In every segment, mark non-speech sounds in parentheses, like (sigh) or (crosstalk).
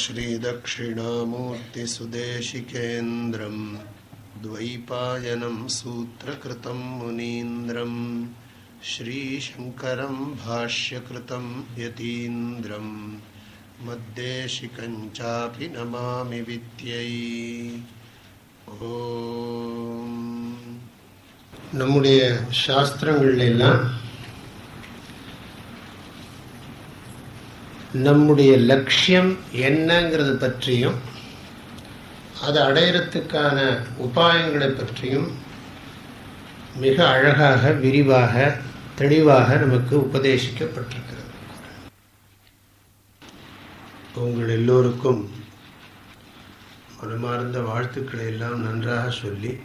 श्रीदक्षिणामूर्तिसुदेशिकेन्द्रं द्वैपायनं सूत्रकृतं मुनीन्द्रं श्रीशङ्करं भाष्यकृतं यतीन्द्रं मद्देशिकञ्चापि नमामि विद्यै ஓம் நம்முடைய சாஸ்திரங்கள் நம்முடைய லட்சியம் என்னங்கிறது பற்றியும் அதை அடையிறதுக்கான உபாயங்களை பற்றியும் மிக அழகாக விரிவாக தெளிவாக நமக்கு உபதேசிக்கப்பட்டிருக்கிறது. உங்கள் எல்லோருக்கும் மனமார்ந்த வாழ்த்துக்களை எல்லாம் நன்றாக சொல்லி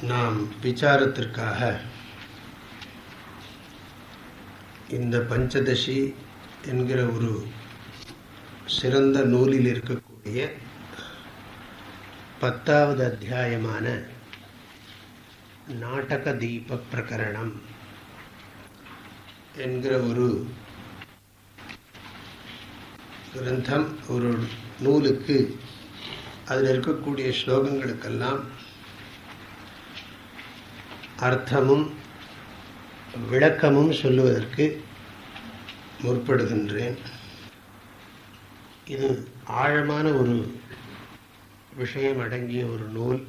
நாம் விசாரத்திற்காக இந்த பஞ்சதசி என்கிற ஒரு சிறந்த நூலில் இருக்கக்கூடிய பத்தாவது அத்தியாயமான நாடக தீப பிரகரணம் என்கிற ஒரு கிரந்தம் ஒரு நூலுக்கு அதில் இருக்கக்கூடிய ஸ்லோகங்களுக்கெல்லாம் அர்த்தமும் விளக்கமும் சொல்லுவதற்கு முற்படுகின்றேன். இது ஆழமான ஒரு விஷயம் அடங்கிய ஒரு நூல்.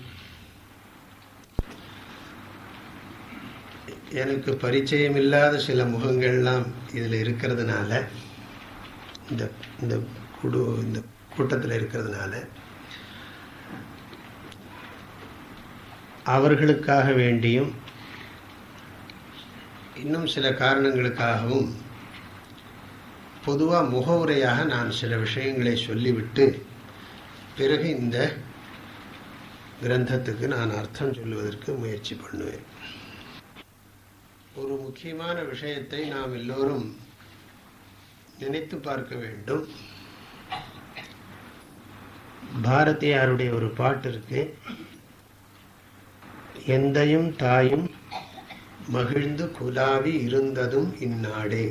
எனக்கு பரிச்சயமில்லாத சில முகங்கள்லாம் இதில் இருக்கிறதுனால இந்த இந்த குடு இந்த கூட்டத்தில் இருக்கிறதுனால அவர்களுக்காக வேண்டியும் இன்னும் சில காரணங்களுக்காகவும் பொதுவாக முகவுரையாக நான் சில விஷயங்களை சொல்லிவிட்டு பிறகு இந்த கிரந்தத்துக்கு நான் அர்த்தம் சொல்லுவதற்கு முயற்சி பண்ணுவேன். ஒரு முக்கியமான விஷயத்தை நாம் எல்லோரும் நினைத்து பார்க்க வேண்டும். பாரதியாருடைய ஒரு பாட்டு இருக்கு. எந்தையும் தாயும் மகிழ்ந்து குலாவி இருந்ததும் இந்நாடே.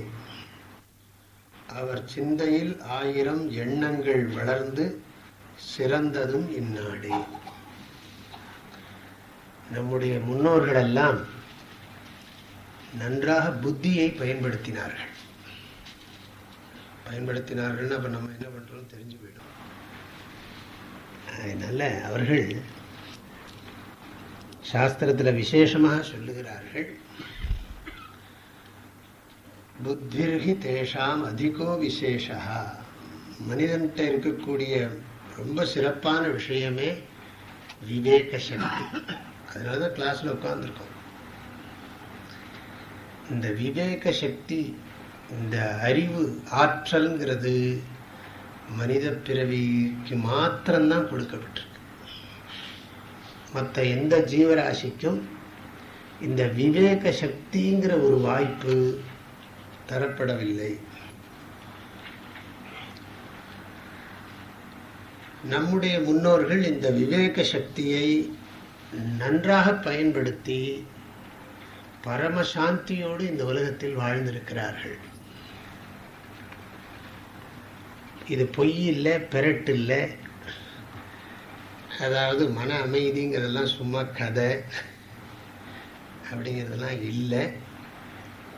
அவர் சிந்தையில் ஆயிரம் எண்ணங்கள் வளர்ந்து சிறந்ததும் இந்நாடே. நம்முடைய முன்னோர்களெல்லாம் நன்றாக புத்தியை பயன்படுத்தினார்கள். பயன்படுத்தினார்கள்னு அப்போ நம்ம என்ன பண்ணுறோம் தெரிஞ்சு போயிடும். அதனால அவர்கள் சாஸ்திரத்தில் விசேஷமாக சொல்லுகிறார்கள். புத்திர்ஹி தேஷாம் அதிகோ விசேஷா. மனிதன்கிட்ட இருக்கக்கூடிய ரொம்ப சிறப்பான விஷயமே விவேக சக்தி அதனால தான் கிளாஸில் உட்காந்துருக்கோம் இந்த விவேக சக்தி இந்த அறிவு ஆற்றல்ங்கிறது மனித பிறவிக்கு மாத்திரம்தான் கொடுக்கப்பட்டிருக்கு. மற்ற எந்த ஜீவராசிக்கும் இந்த விவேக சக்திங்கிற ஒரு வாய்ப்பு தரப்படவில்லை. நம்முடைய முன்னோர்கள் இந்த விவேக சக்தியை நன்றாக பயன்படுத்தி பரமசாந்தியோடு இந்த உலகத்தில் வாழ்ந்திருக்கிறார்கள். இது பொய் இல்லை பெரட்டு இல்லை. அதாவது மன அமைதிங்கிறதெல்லாம் சும்மா கதை. அப்படிங்கிறதெல்லாம் இல்லை.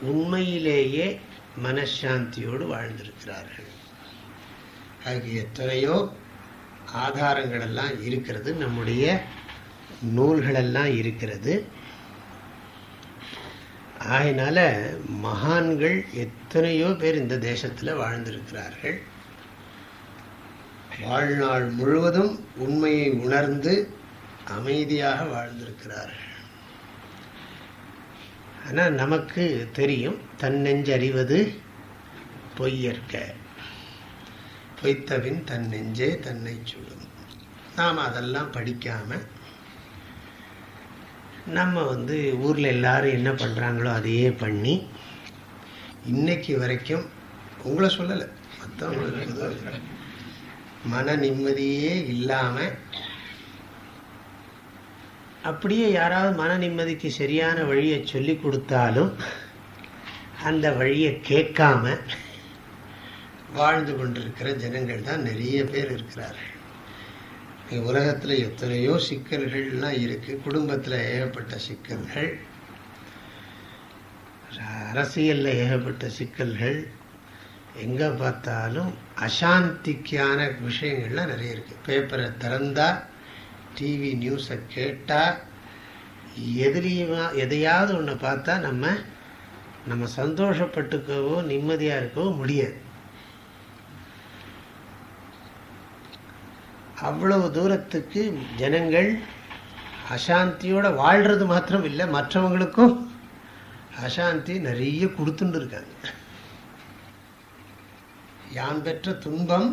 உண்மையிலேயே மனசாந்தியோடு வாழ்ந்திருக்கிறார்கள். அதுக்கு எத்தனையோ ஆதாரங்கள் எல்லாம் இருக்கிறது நம்முடைய நூல்களெல்லாம் இருக்கிறது. ஆகினால மகான்கள் எத்தனையோ பேர் இந்த தேசத்தில் வாழ்ந்திருக்கிறார்கள். வாழ்நாள் முழுவதும் உண்மையை உணர்ந்து அமைதியாக வாழ்ந்திருக்கிறார்கள். ஆனால் நமக்கு தெரியும் தன்னெஞ்சறிவது பொய்யற்க. பொய்த்தவின் தன் நெஞ்சே தன்னை சுடும் நாம் அதெல்லாம் படிக்காமல் நம்ம வந்து ஊரில் எல்லாரும் என்ன பண்ணுறாங்களோ அதையே பண்ணி இன்னைக்கு வரைக்கும் உங்களை சொல்லலை. மற்றவங்களுக்கு மன நிம்மதியே இல்லாமல் அப்படியே யாராவது மன நிம்மதிக்கு சரியான வழியை சொல்லி கொடுத்தாலும் அந்த வழியை கேட்காம வாழ்ந்து கொண்டிருக்கிற ஜனங்கள் தான் நிறைய பேர் இருக்கிறார்கள். உலகத்தில் எத்தனையோ சிக்கல்கள்லாம் இருக்குது குடும்பத்தில் ஏகப்பட்ட சிக்கல்கள் அரசியலில் ஏகப்பட்ட சிக்கல்கள் எங்கே பார்த்தாலும் அசாந்திக்கான விஷயங்கள்லாம் நிறைய இருக்குது பேப்பரை திறந்தால் டிவி நியூஸை கேட்டால் எதிரியுமா எதையாவது ஒன்று பார்த்தா நம்ம நம்ம சந்தோஷப்பட்டுக்கவோ நிம்மதியாக இருக்கவோ முடியாது. அவ்வளவு தூரத்துக்கு ஜனங்கள் அசாந்தியோட வாழ்கிறது மாத்திரம் இல்லை மற்றவங்களுக்கும் அசாந்தி நிறைய கொடுத்துட்டு இருக்காங்க. யான் பெற்ற துன்பம்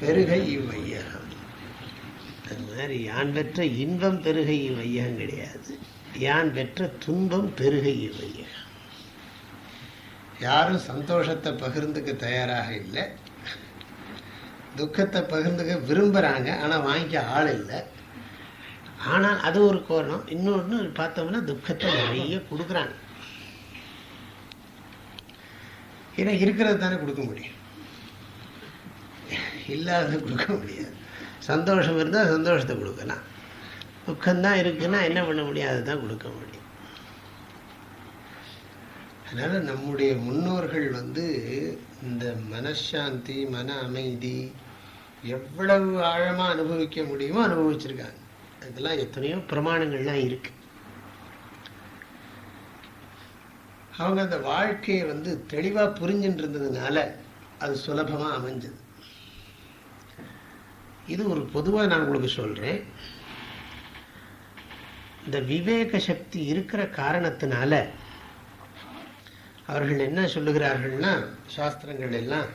பெருகை இவ்வையகம். அது மாதிரி யான் பெற்ற இன்பம் பெருகை இவ்வையகம் கிடையாது. யான் பெற்ற துன்பம் பெருகை இவ்வையகம் யாரும் சந்தோஷத்தை பகிர்ந்துக்க தயாராக இல்லை. துக்கத்தை பகிர்ந்துக்க விரும்புகிறாங்க ஆனால் வாங்கிக்க ஆள் இல்லை. ஆனால் அது ஒரு கோரணம் இன்னொன்று பார்த்தோம்னா துக்கத்தை நிறைய கொடுக்குறாங்க. ஏன்னா இருக்கிறது தானே கொடுக்க முடியும். இல்லாத கொடுக்க முடியாது. சந்தோஷம் இருந்தால் சந்தோஷத்தை கொடுக்கலாம். துக்கம்தான் இருக்குன்னா என்ன பண்ண முடியும்? அதை தான் கொடுக்க முடியும். அதனால் நம்முடைய முன்னோர்கள் வந்து இந்த மனசாந்தி மன அமைதி எவ்வளவு ஆழமாக அனுபவிக்க முடியுமோ அனுபவிச்சிருக்காங்க. அதெல்லாம் எத்தனையோ பிரமாணங்கள்லாம் இருக்கு. அவங்க அந்த வாழ்க்கையை வந்து தெளிவாக புரிஞ்சுட்டு இருந்ததுனால அது சுலபமாக அமைஞ்சது. இது ஒரு பொதுவாக நான் உங்களுக்கு சொல்கிறேன் இந்த விவேக சக்தி இருக்கிற காரணத்தினால அவர்கள் என்ன சொல்லுகிறார்கள்னா சாஸ்திரங்கள் எல்லாம்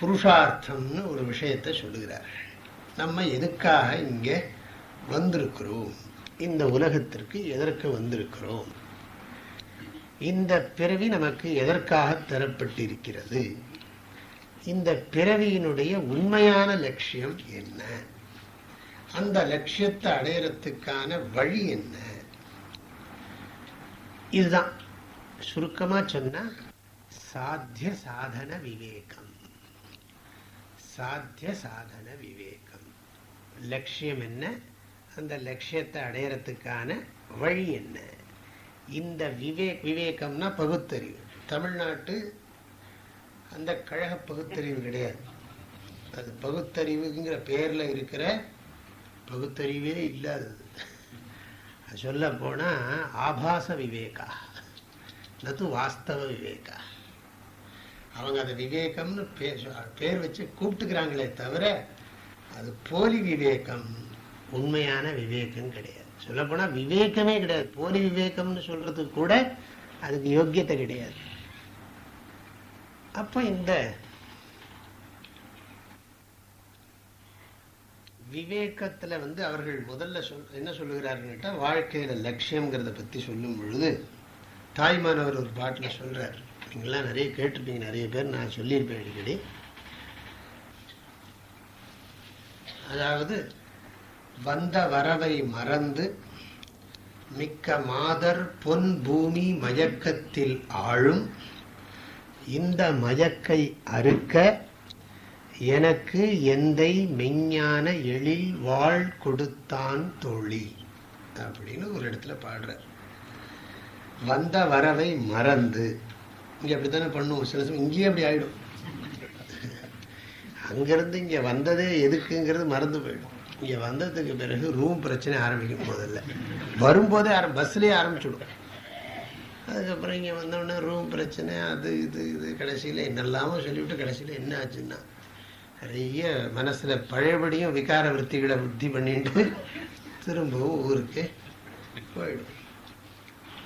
புருஷார்த்தம்னு ஒரு விஷயத்தை சொல்லுகிறார்கள். நம்ம எதுக்காக இங்கே வந்திருக்கிறோம்? இந்த உலகத்திற்கு எதற்கு வந்திருக்கிறோம்? இந்த பிறவி நமக்கு எதற்காக தரப்பட்டிருக்கிறது? இந்த பிறவியினுடைய உண்மையான லட்சியம் என்ன? அந்த லட்சியத்தை அடையறதுக்கான வழி என்ன? இதுதான். சுருக்கமா சொன்னா சாத்திய சாதன விவேகம். சாத்திய சாதன விவேகம். லட்சியம் என்ன? அந்த லட்சியத்தை அடையறதுக்கான வழி என்ன? இந்த விவேக் விவேகம்னா பகுத்தறிவு. தமிழ்நாட்டு அந்த கழக பகுத்தறிவு கிடையாது. அது பகுத்தறிவுங்கிற பேரில் இருக்கிற பகுத்தறிவே இல்லாதது. சொல்ல போனால் ஆபாச விவேகா. நது வாஸ்தவ விவேகா. அவங்க அதை விவேகம்னு பேர் பேர் வச்சு கூப்பிட்டுக்கிறாங்களே தவிர அது போலி விவேகம் உண்மையான விவேகம் கிடையாது. சொல்லப்போனால் விவேகமே கிடையாது. போலி விவேகம்னு சொல்கிறதுக்கு கூட அதுக்கு யோக்கியத்தை கிடையாது. அப்ப இந்த. விவேகத்துல வந்து அவர்கள் முதல்ல சொல் என்ன சொல்லுகிறாருன்னுட்டா வாழ்க்கையில லட்சியம்ங்கிறத பத்தி சொல்லும் பொழுது தாய்மானவர் ஒரு பாட்டில் சொல்கிறார் நீங்களாம் நிறைய கேட்டிருப்பீங்க நிறைய பேர் நான் சொல்லியிருப்பேன் அடிக்கடி. அதாவது வந்த வரவை மறந்து மிக்க மாதர் பொன் பூமி மயக்கத்தில் ஆழும் இந்த மயக்கை அறுக்க எனக்கு எந்தை மெஞ்ஞான எழில் வாழ் கொடுத்தான் தோழி. அப்படின்னு ஒரு இடத்துல பாடுறார். வந்த வரவை மறந்து. இங்க அப்படித்தானே பண்ணுவோம்? சில சமயம் இங்கேயே அப்படி ஆயிடும். அங்கேருந்து இங்கே வந்ததே எதுக்குங்கிறது மறந்து போயிடும். இங்கே வந்ததுக்கு பிறகு ரூம் பிரச்சனை ஆரம்பிக்கும் போதில்லை. வரும்போதே ஆரம் பஸ்லேயே ஆரம்பிச்சுடும். அதுக்கப்புறம் இங்கே வந்தோடனே ரூம் பிரச்சனை அது இது இது. கடைசியில் என்னெல்லாமோ சொல்லிவிட்டு கடைசியில் என்ன ஆச்சுன்னா நிறைய மனசில் பழையபடியும் விகார விற்த்திகளை புத்தி பண்ணிட்டு திரும்பவும் ஊருக்கு போயிடும்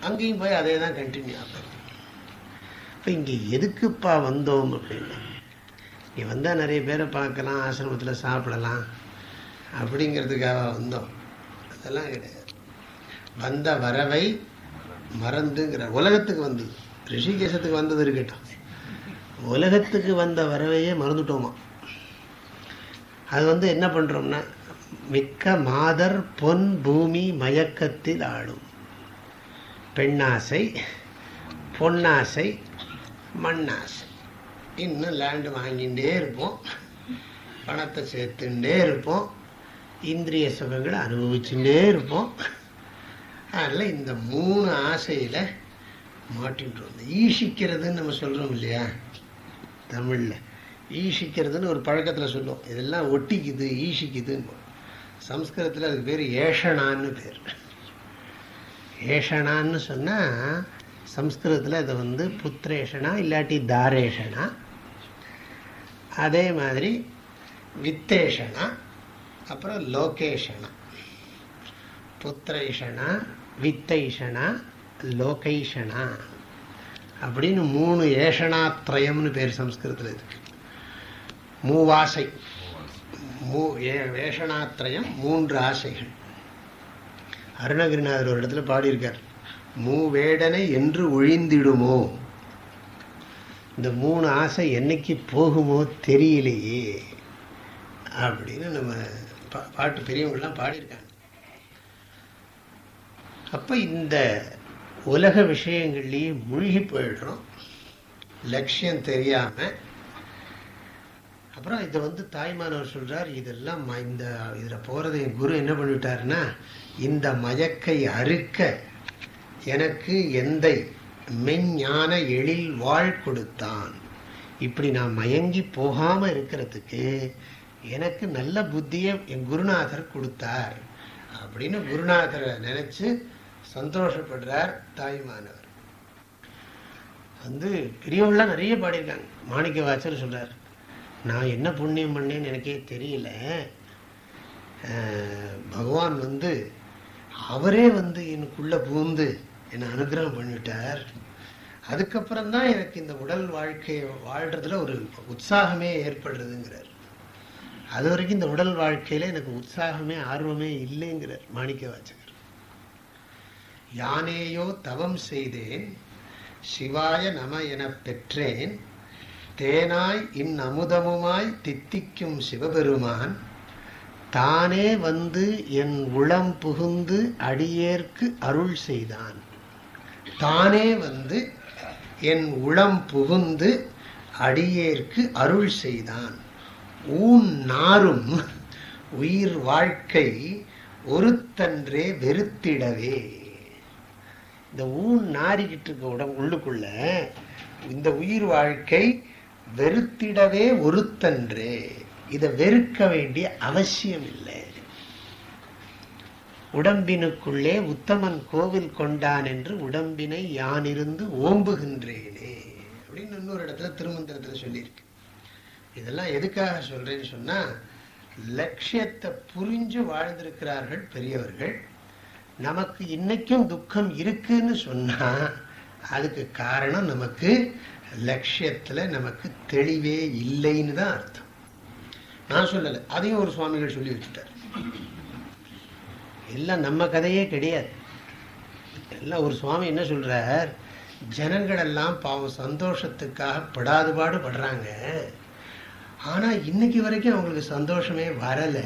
அங்கேயும் போய் அதே தான் கண்டினியூ ஆகும் இப்போ இங்கே எதுக்குப்பா வந்தோம் அப்படின்னா இங்கே வந்தால் நிறைய பேரை பார்க்கலாம் ஆசிரமத்தில் சாப்பிடலாம் அப்படிங்கிறதுக்காக வந்தோம். அதெல்லாம் கிடையாது. வந்த வரவை மறந்துங்கிற உலகத்துக்கு வந்தது ரிஷிகேசத்துக்கு வந்தது இருக்கட்டும். உலகத்துக்கு வந்த வரவையே மறந்துட்டோமா? அது வந்து என்ன பண்ணுறோம்னா மிக்க மாதர் பொன் பூமி மயக்கத்தில் ஆடும். பெண்ணாசை பொன்னாசை மண்ணாசை. இன்னும் லேண்டு வாங்கிகிட்டே இருப்போம். பணத்தை சேர்த்துட்டே இருப்போம். இந்திரிய சுகங்களை அனுபவிச்சுட்டே இருப்போம். அதில் இந்த மூணு ஆசையில் மாட்டின்றோம் இந்த ஈஷிக்கிறதுன்னு நம்ம சொல்கிறோம் இல்லையா? தமிழில். ஈஷிக்கிறதுன்னு ஒரு பழக்கத்தில் சொல்லுவோம் இதெல்லாம் ஒட்டிக்குது ஈஷிக்குதுன்னு சம்ஸ்கிருதத்தில் அதுக்கு பேர் ஏஷனான்னு பேர். ஏஷனான்னு சொன்னால் சம்ஸ்கிருதத்தில் அதை வந்து புத்திரேஷனா இல்லாட்டி தாரேஷனா? அதே மாதிரி வித்தேஷனா அப்புறம் லோகேஷனா? புத்திரேஷனா வித்தைஷனா லோகைஷனா அப்படின்னு மூணு ஏஷனாத்ரயம்னு பேர் சம்ஸ்கிருதத்தில் இருக்கு. மூவாசை. மூ ஏஷனாத்ரயம் மூன்று ஆசைகள். அருணகிரிநாதர் ஒரு இடத்துல பாடியிருக்கார். மூவேடனை என்று ஒழிந்திடுமோ? இந்த மூணு ஆசை என்னைக்கு போகுமோ தெரியலையே. அப்படின்னு நம்ம பாட்டு பெரியவங்கள்லாம் பாடியிருக்காங்க. அப்போ இந்த உலக விஷயங்கள்லேயே மூழ்கி போயிடுறோம். லட்சியம் தெரியாமல் அப்புறம் இதை வந்து தாய்மானவர் சொல்கிறார் இதெல்லாம் இந்த இதில் போகிறது என் குரு என்ன பண்ணிவிட்டாருன்னா இந்த மயக்கை அறுக்க எனக்கு எந்த மெஞ்ஞான எழில் வாழ் கொடுத்தான். இப்படி நான் மயங்கி போகாமல் இருக்கிறதுக்கு எனக்கு நல்ல புத்தியை என் குருநாதர் கொடுத்தார். அப்படின்னு குருநாதரை நினச்சி சந்தோஷப்படுறார் தாய்மானவர். வந்து பெரியவங்களாம் நிறைய பாடியிருக்காங்க. மாணிக்க வாசர் சொல்றார் நான் என்ன புண்ணியம் பண்ணேன்னு எனக்கே தெரியல. பகவான் வந்து அவரே வந்து எனக்குள்ள பூந்து என்னை அனுகிரகம் பண்ணிவிட்டார் அதுக்கப்புறம் தான் எனக்கு இந்த உடல் வாழ்க்கையை வாழ்றதுல ஒரு உற்சாகமே ஏற்படுறதுங்கிறார். அது வரைக்கும் இந்த உடல் வாழ்க்கையில எனக்கு உற்சாகமே ஆர்வமே இல்லைங்கிறார் மாணிக்க வாச்சகர் யானேயோ தவம் செய்தேன் சிவாய நம என பெற்றேன். தேனாய் இன் அமுதமுமாய் தித்திக்கும் சிவபெருமான் தானே வந்து என் உளம் புகுந்து அடியேற்கு அருள் செய்தான். தானே வந்து என் உளம் புகுந்து அடியேற்கு அருள் செய்தான். ஊன் நாரும் உயிர் வாழ்க்கை ஒருத்தன்றே வெறுத்திடவே. இந்த ஊன் நாரிக்கிட்டு இருக்க உடம்பு உள்ளுக்குள்ள இந்த உயிர் வாழ்க்கை வெறுத்திடவே ஒருத்தன்று. இதை வெறுக்க வேண்டிய அவசியம் இல்லை. உடம்பினுக்குள்ளே உத்தமன் கோவில் கொண்டான் என்று உடம்பினை யானிருந்து ஓம்புகின்றேனே அப்படின்னு இன்னொரு இடத்துல திருமந்திரத்துல சொல்லியிருக்கு. இதெல்லாம் எதுக்காக சொல்றேன்னு சொன்னா லட்சியத்தை புரிஞ்சு வாழ்ந்திருக்கிறார்கள் பெரியவர்கள் நமக்கு இன்னைக்கும் துக்கம் இருக்குன்னு சொன்னா அதுக்கு காரணம் நமக்கு லட்சியத்துல நமக்கு தெளிவே இல்லைன்னு தான் அர்த்தம். நான் சொல்லலை அதையும் ஒரு சுவாமிகள் சொல்லி வச்சுட்டார். எல்லாம் நம்ம கதையே கிடையாது. எல்லாம் ஒரு சுவாமி என்ன சொல்றார் ஜனங்கள் எல்லாம் பாவம் சந்தோஷத்துக்காக படாது பாடு படுறாங்க. ஆனா இன்னைக்கு வரைக்கும் அவங்களுக்கு சந்தோஷமே வரல.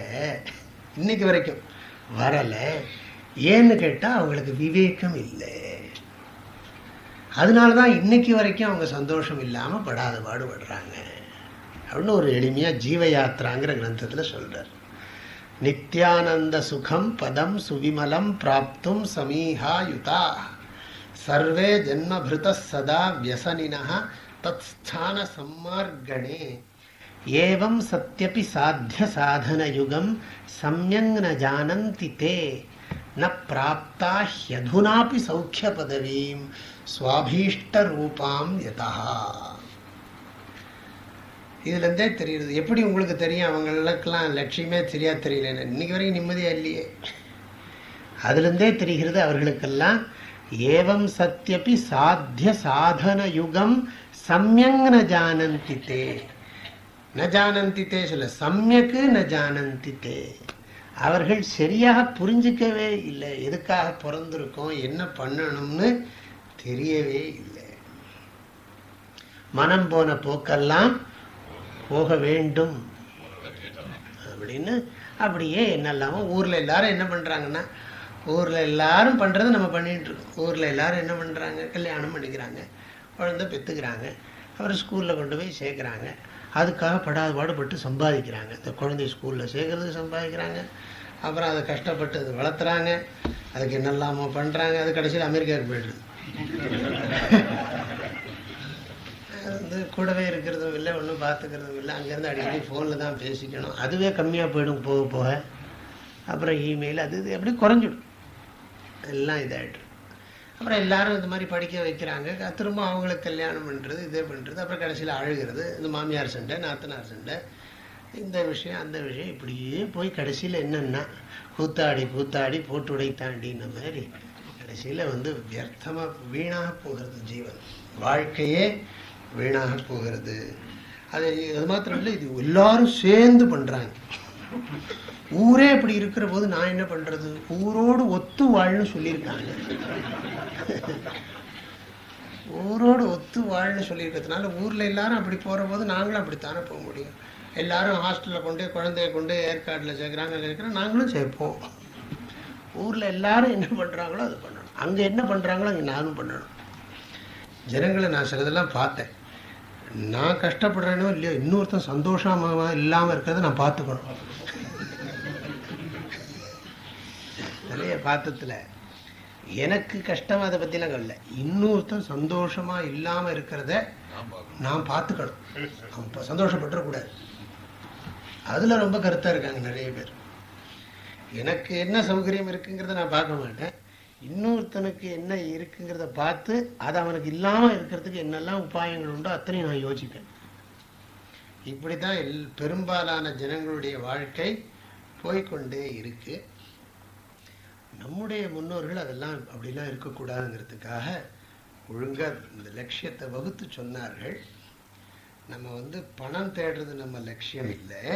இன்னைக்கு வரைக்கும் வரலை. ஏன்னு கேட்டால் அவங்களுக்கு விவேகம் இல்லை. அதனாலதான் இன்னைக்கு வரைக்கும் அவங்க சந்தோஷம் இல்லாமல் படாத பாடுபடுறாங்க அப்படின்னு ஒரு எளிமையாக ஜீவ யாத்திராங்கிற கிரந்தத்துல நித்யானந்த சுகம் பதம் சுவிமலம் பிராப்தும் சமீஹாயுதா சர்வே ஜன்மபிருத சதா வியசனினா தத் ஸ்தான சம்மார்கணே. ஏவம் சத்தியபி சாத்திய சாதன யுகம் சமயங் ந ஜானந்தி தே. ந பிராப்தா ஹியதுனாபி சௌக்கிய பதவீம் சுவாபீஷ்ட ரூபாம் யதா இதுல இருந்தே தெரியுது. எப்படி உங்களுக்கு தெரியும்? அவங்களுக்கெல்லாம் லட்சியமே சரியா தெரியல. இன்னைக்கு வரைக்கும் நிம்மதியாக இல்லையே. அதுலேருந்தே தெரிகிறது அவர்களுக்கெல்லாம் ஏவம் சத்யபி சாத்திய சாதன யுகம் சமயங் ந ஜானந்தி தே. ந ஜானந்தி தே சொல்ல சமயக்கு ந ஜானந்தி தே. அவர்கள் சரியாக புரிஞ்சிக்கவே இல்லை. எதுக்காக பிறந்திருக்கோம்? என்ன பண்ணணும்னு தெரியவே இல்லை. மனம் போன போக்கெல்லாம் போக வேண்டும் அப்படின்னு அப்படியே என்னெல்லாமோ ஊரில் எல்லாரும் என்ன பண்ணுறாங்கன்னா ஊரில் எல்லாரும் பண்றது நம்ம பண்ணிட்டு இருக்கோம். ஊரில் எல்லாரும் என்ன பண்ணுறாங்க கல்யாணம் பண்ணிக்கிறாங்க. குழந்தை பெற்றுக்கிறாங்க அப்புறம் ஸ்கூலில் கொண்டு போய் சேர்க்குறாங்க. அதுக்காக படாத பாடுபட்டு சம்பாதிக்கிறாங்க. இந்த குழந்தை ஸ்கூலில் சேர்க்கறது சம்பாதிக்கிறாங்க. அப்புறம் அதை கஷ்டப்பட்டு அதை வளர்த்துறாங்க. அதுக்கு என்னெல்லாமோ பண்ணுறாங்க அது கடைசியில் அமெரிக்காவுக்கு போயிடுது. வந்து கூடவே இருக்கிறதும் இல்லை ஒன்றும் பார்த்துக்கிறதும் இல்லை. அங்கேருந்து அடிக்கடி ஃபோனில் தான் பேசிக்கணும். அதுவே கம்மியாக போயிடும் போக போக. அப்புறம் இமெயில் அது இது எப்படி குறைஞ்சிடும். எல்லாம் இதாகிட்டு அப்புறம் எல்லாரும் இந்த மாதிரி படிக்க வைக்கிறாங்க. திரும்ப அவங்களுக்கு கல்யாணம் பண்ணுறது இதே பண்ணுறது அப்புறம் கடைசியில் அழுகிறது இந்த மாமியார் சண்டை நாத்தனார் சண்டை இந்த விஷயம் அந்த விஷயம் இப்படியே போய் கடைசியில் என்னென்னா கூத்தாடி கூத்தாடி போட்டுடை தாண்டின மாதிரி. கடைசியில் வந்து வியர்த்தமாக வீணாக போகிறது ஜீவன். வாழ்க்கையே வீணாக போகிறது. அது அது மாத்திரம் இல்லை இது எல்லாரும் சேர்ந்து பண்ணுறாங்க ஊரே இப்படி இருக்கிற போது நான் என்ன பண்ணுறது ஊரோடு ஒத்து வாழ்னு சொல்லியிருக்காங்க. ஊரோடு ஒத்து வாழ்னு சொல்லியிருக்கிறதுனால ஊரில் எல்லாரும் அப்படி போகிற போது நாங்களும் அப்படித்தானே போக முடியும்? எல்லாரும் ஹாஸ்டலில் கொண்டு குழந்தைய கொண்டு ஏற்காட்டில் சேர்க்குறாங்க சேர்க்குறோம் நாங்களும் சேர்ப்போம். ஊரில் எல்லாரும் என்ன பண்ணுறாங்களோ அது பண்ணணும். அங்கே என்ன பண்ணுறாங்களோ அங்கே நானும் பண்ணணும். ஜனங்களை நான் சிலதெல்லாம் பார்த்தேன். நான் கஷ்டப்படுறேனோ இல்லையோ இன்னொருத்தன் சந்தோஷமாக இல்லாமல் இருக்கிறத நான் பார்த்துக்கணும். பழைய பார்த்ததுல எனக்கு கஷ்டம் அதை பத்திலாம் கவலை இன்னொருத்தன் சந்தோஷமா இல்லாம இருக்கிறத நான் பார்த்துக்கணும். அவன் இப்போ சந்தோஷப்பட்டுறக்கூடாது. அதுல ரொம்ப கருத்தா இருக்காங்க நிறைய பேர். எனக்கு என்ன சௌகரியம் இருக்குங்கிறத நான் பார்க்க மாட்டேன். இன்னொருத்தனுக்கு என்ன இருக்குங்கிறத பார்த்து அது அவனுக்கு இல்லாம இருக்கிறதுக்கு என்னெல்லாம் உபாயங்கள் உண்டோ அத்தனையும் நான் யோசிப்பேன். இப்படிதான் எல் பெரும்பாலான ஜனங்களுடைய வாழ்க்கை போய்க்கொண்டே இருக்கு. நம்முடைய முன்னோர்கள் அதெல்லாம் அப்படிலாம் இருக்கக்கூடாதுங்கிறதுக்காக ஒழுங்காக இந்த லட்சியத்தை வகுத்து சொன்னார்கள். நம்ம வந்து பணம் தேடுறது நம்ம லட்சியம் இல்லை.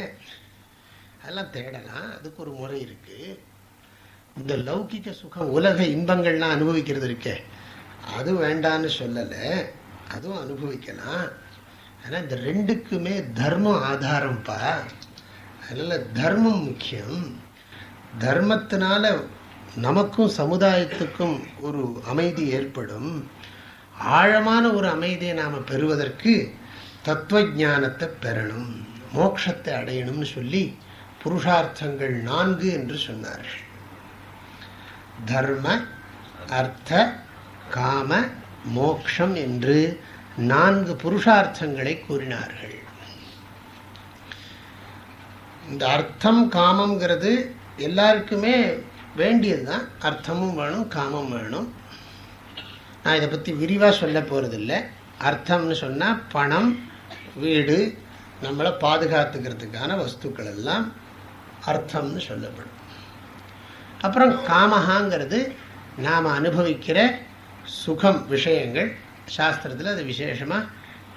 அதெல்லாம் தேடலாம். அதுக்கு ஒரு முறை இருக்குது இந்த லௌகிக சுகம் உலக இன்பங்கள்லாம் அனுபவிக்கிறது இருக்கே. அது வேண்டான்னு சொல்லலை. அதுவும் அனுபவிக்கலாம். ஆனால் இந்த ரெண்டுக்குமே தர்மம் ஆதாரம்ப்பா. அதனால் தர்மம் முக்கியம். தர்மத்தினால நமக்கும் சமுதாயத்துக்கும் ஒரு அமைதி ஏற்படும். ஆழமான ஒரு அமைதியை நாம பெறுவதற்கு தத்துவ ஞானத்தை பெறணும். மோட்சத்தை அடையணும்னு சொல்லி புருஷார்த்தங்கள் நான்கு என்று சொன்னார்கள். தர்ம அர்த்த காம மோக்ஷம் என்று நான்கு புருஷார்த்தங்களை கூறினார்கள். இந்த அர்த்தம் காமம்ங்கிறது எல்லாருக்குமே வேண்டியதுதான். அர்த்தமும் வேணும் காமம் வேணும். நான் இதை பற்றி விரிவாக சொல்ல போகிறதில்ல அர்த்தம்னு சொன்னால் பணம் வீடு நம்மளை பாதுகாத்துக்கிறதுக்கான வஸ்துக்கள் எல்லாம் அர்த்தம்னு சொல்லப்படும். அப்புறம் காமஹாங்கிறது நாம் அனுபவிக்கிற சுகம் விஷயங்கள். சாஸ்திரத்தில் அது விசேஷமாக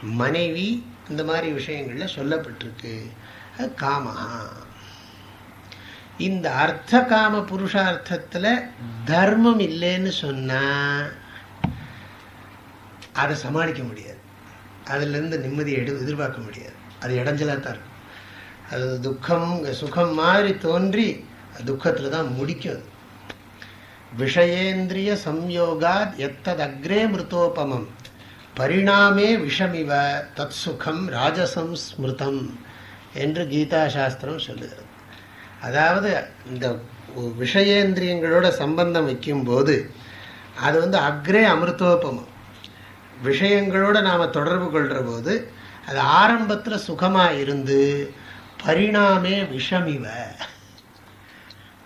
மனைவி இந்த மாதிரி விஷயங்களில் சொல்லப்பட்டிருக்கு. அது காமஹா. இந்த அர்த்த காம புருஷார்த்தத்தில் தர்மம் இல்லைன்னு சொன்னால் அதை சமாளிக்க முடியாது. அதுலேருந்து நிம்மதியை எடு எதிர்பார்க்க முடியாது. அது இடைஞ்சலாக தான் இருக்கும். அது துக்கம் சுகம் மாதிரி தோன்றி துக்கத்தில் தான் முடிக்கும் அது. விஷயேந்திரிய சம்யோகாத் எத்ததக்ரே அக்ரே பரிணாமே விஷமிவ தத் சுகம் ராஜசம் ஸ்மிருதம் என்று கீதா சாஸ்திரம் சொல்லுகிறது. அதாவது இந்த விஷயேந்திரியங்களோட சம்பந்தம் வைக்கும்போது அது வந்து அக்ரே அமிர்தோபமம். விஷயங்களோட நாம் தொடர்பு கொள்கிற போது அது ஆரம்பத்தில் சுகமாக இருந்து பரிணாமே விஷமிவ.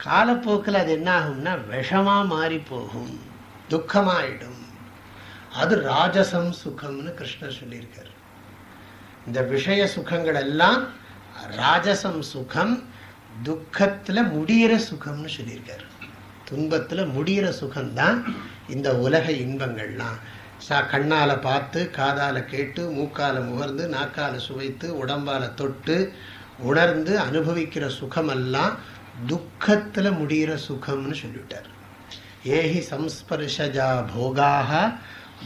காலப்போக்கில் அது என்ன ஆகும்னா விஷமாக மாறி போகும். துக்கமாயிடும். அது ராஜசம் சுகம்னு கிருஷ்ணர் சொல்லியிருக்கார். இந்த விஷய சுகங்கள் எல்லாம் ராஜசம் சுகம் துக்கத்தில் முடியிற சுகம்னு சொல்லியிருக்காரு. துன்பத்தில் முடியிற சுகம்தான் இந்த உலக இன்பங்கள்லாம். சா கண்ணால் பார்த்து காதால் கேட்டு மூக்கால முகர்ந்து நாக்கால் சுவைத்து உடம்பால் தொட்டு உணர்ந்து அனுபவிக்கிற சுகமெல்லாம் துக்கத்தில் முடிகிற சுகம்னு சொல்லிவிட்டார். ஏஹி சம்ஸ்பர்ஷஜா போகாக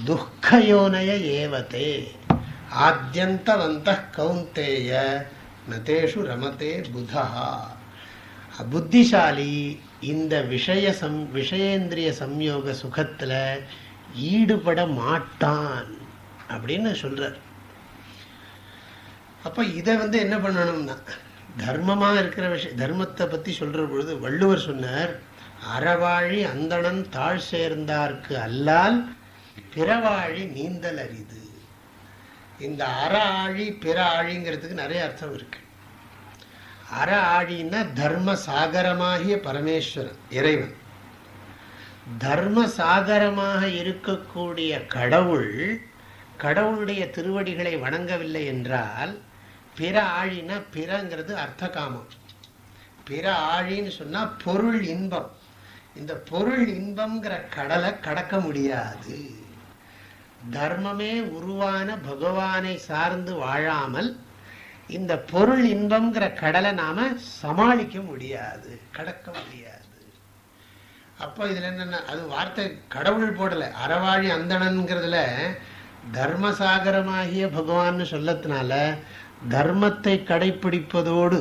துக்கயோனய ஏவதே. ஆத்தியந்தவந்த கௌந்தேய நதேஷு ரமதே புதா புத்திசாலி இந்த விஷய சம் விஷயேந்திரிய சம்யோக சுகத்துல ஈடுபட மாட்டான் அப்படின்னு சொல்கிறார் அப்போ இதை வந்து என்ன பண்ணணும்னா தர்மமாக இருக்கிற விஷயம் தர்மத்தை பற்றி சொல்கிற பொழுது வள்ளுவர் சொன்னார் அறவாழி அந்தணன் தாழ் சேர்ந்தார்க்கு அல்லால் பிறவாழி நீந்தல் அரிது. இந்த அற ஆழி பிற ஆழிங்கிறதுக்கு நிறைய அர்த்தம் இருக்கு. அற ஆழின்னா தர்ம சாகரமாகிய பரமேஸ்வரன் இறைவன். தர்ம சாகரமாக இருக்கக்கூடிய கடவுள் கடவுளுடைய திருவடிகளை வணங்கவில்லை என்றால் பிற ஆழினா பிறங்கிறது அர்த்த காமம் பிற ஆழின்னு சொன்னா பொருள் இன்பம். இந்த பொருள் இன்பம்ங்கிற கடலை கடக்க முடியாது. தர்மமே உருவான பகவானை சார்ந்து வாழாமல் இந்த பொருள் இன்பம்ங்கிற கடலை நாம சமாளிக்க முடியாது கடக்க முடியாது. அப்போ இதுல என்னன்னா அது வார்த்தை கடவுள் போடல அறவாழி அந்தணன்கிறதுல தர்மசாகரமாகிய பகவான்னு சொல்லத்தினால தர்மத்தை கடைபிடிப்பதோடு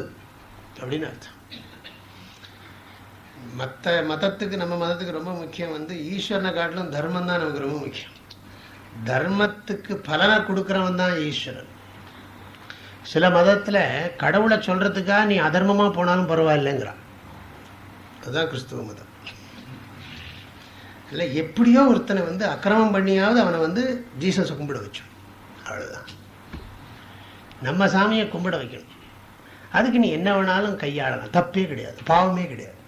அப்படின்னு அர்த்தம். மற்ற மதத்துக்கு நம்ம மதத்துக்கு ரொம்ப முக்கியம் வந்து ஈஸ்வரனை காட்டிலும் தர்மம் தான் நமக்கு ரொம்ப முக்கியம். தர்மத்துக்கு பலனை கொடுக்கிறவன் தான் ஈஸ்வரன். சில மதத்துல கடவுளை சொல்றதுக்காக நீ அதர்மமா போனாலும் பரவாயில்லைங்கிறான். அதுதான் கிறிஸ்துவ மதம். இல்லை எப்படியோ ஒருத்தனை வந்து அக்கிரமம் பண்ணியாவது அவனை வந்து ஜீசஸை கும்பிட வச்சோம் அவ்வளவுதான். நம்ம சாமியை கும்பிட வைக்கணும். அதுக்கு நீ என்ன வேணாலும் கையாளலாம். தப்பே கிடையாது. பாவமே கிடையாது.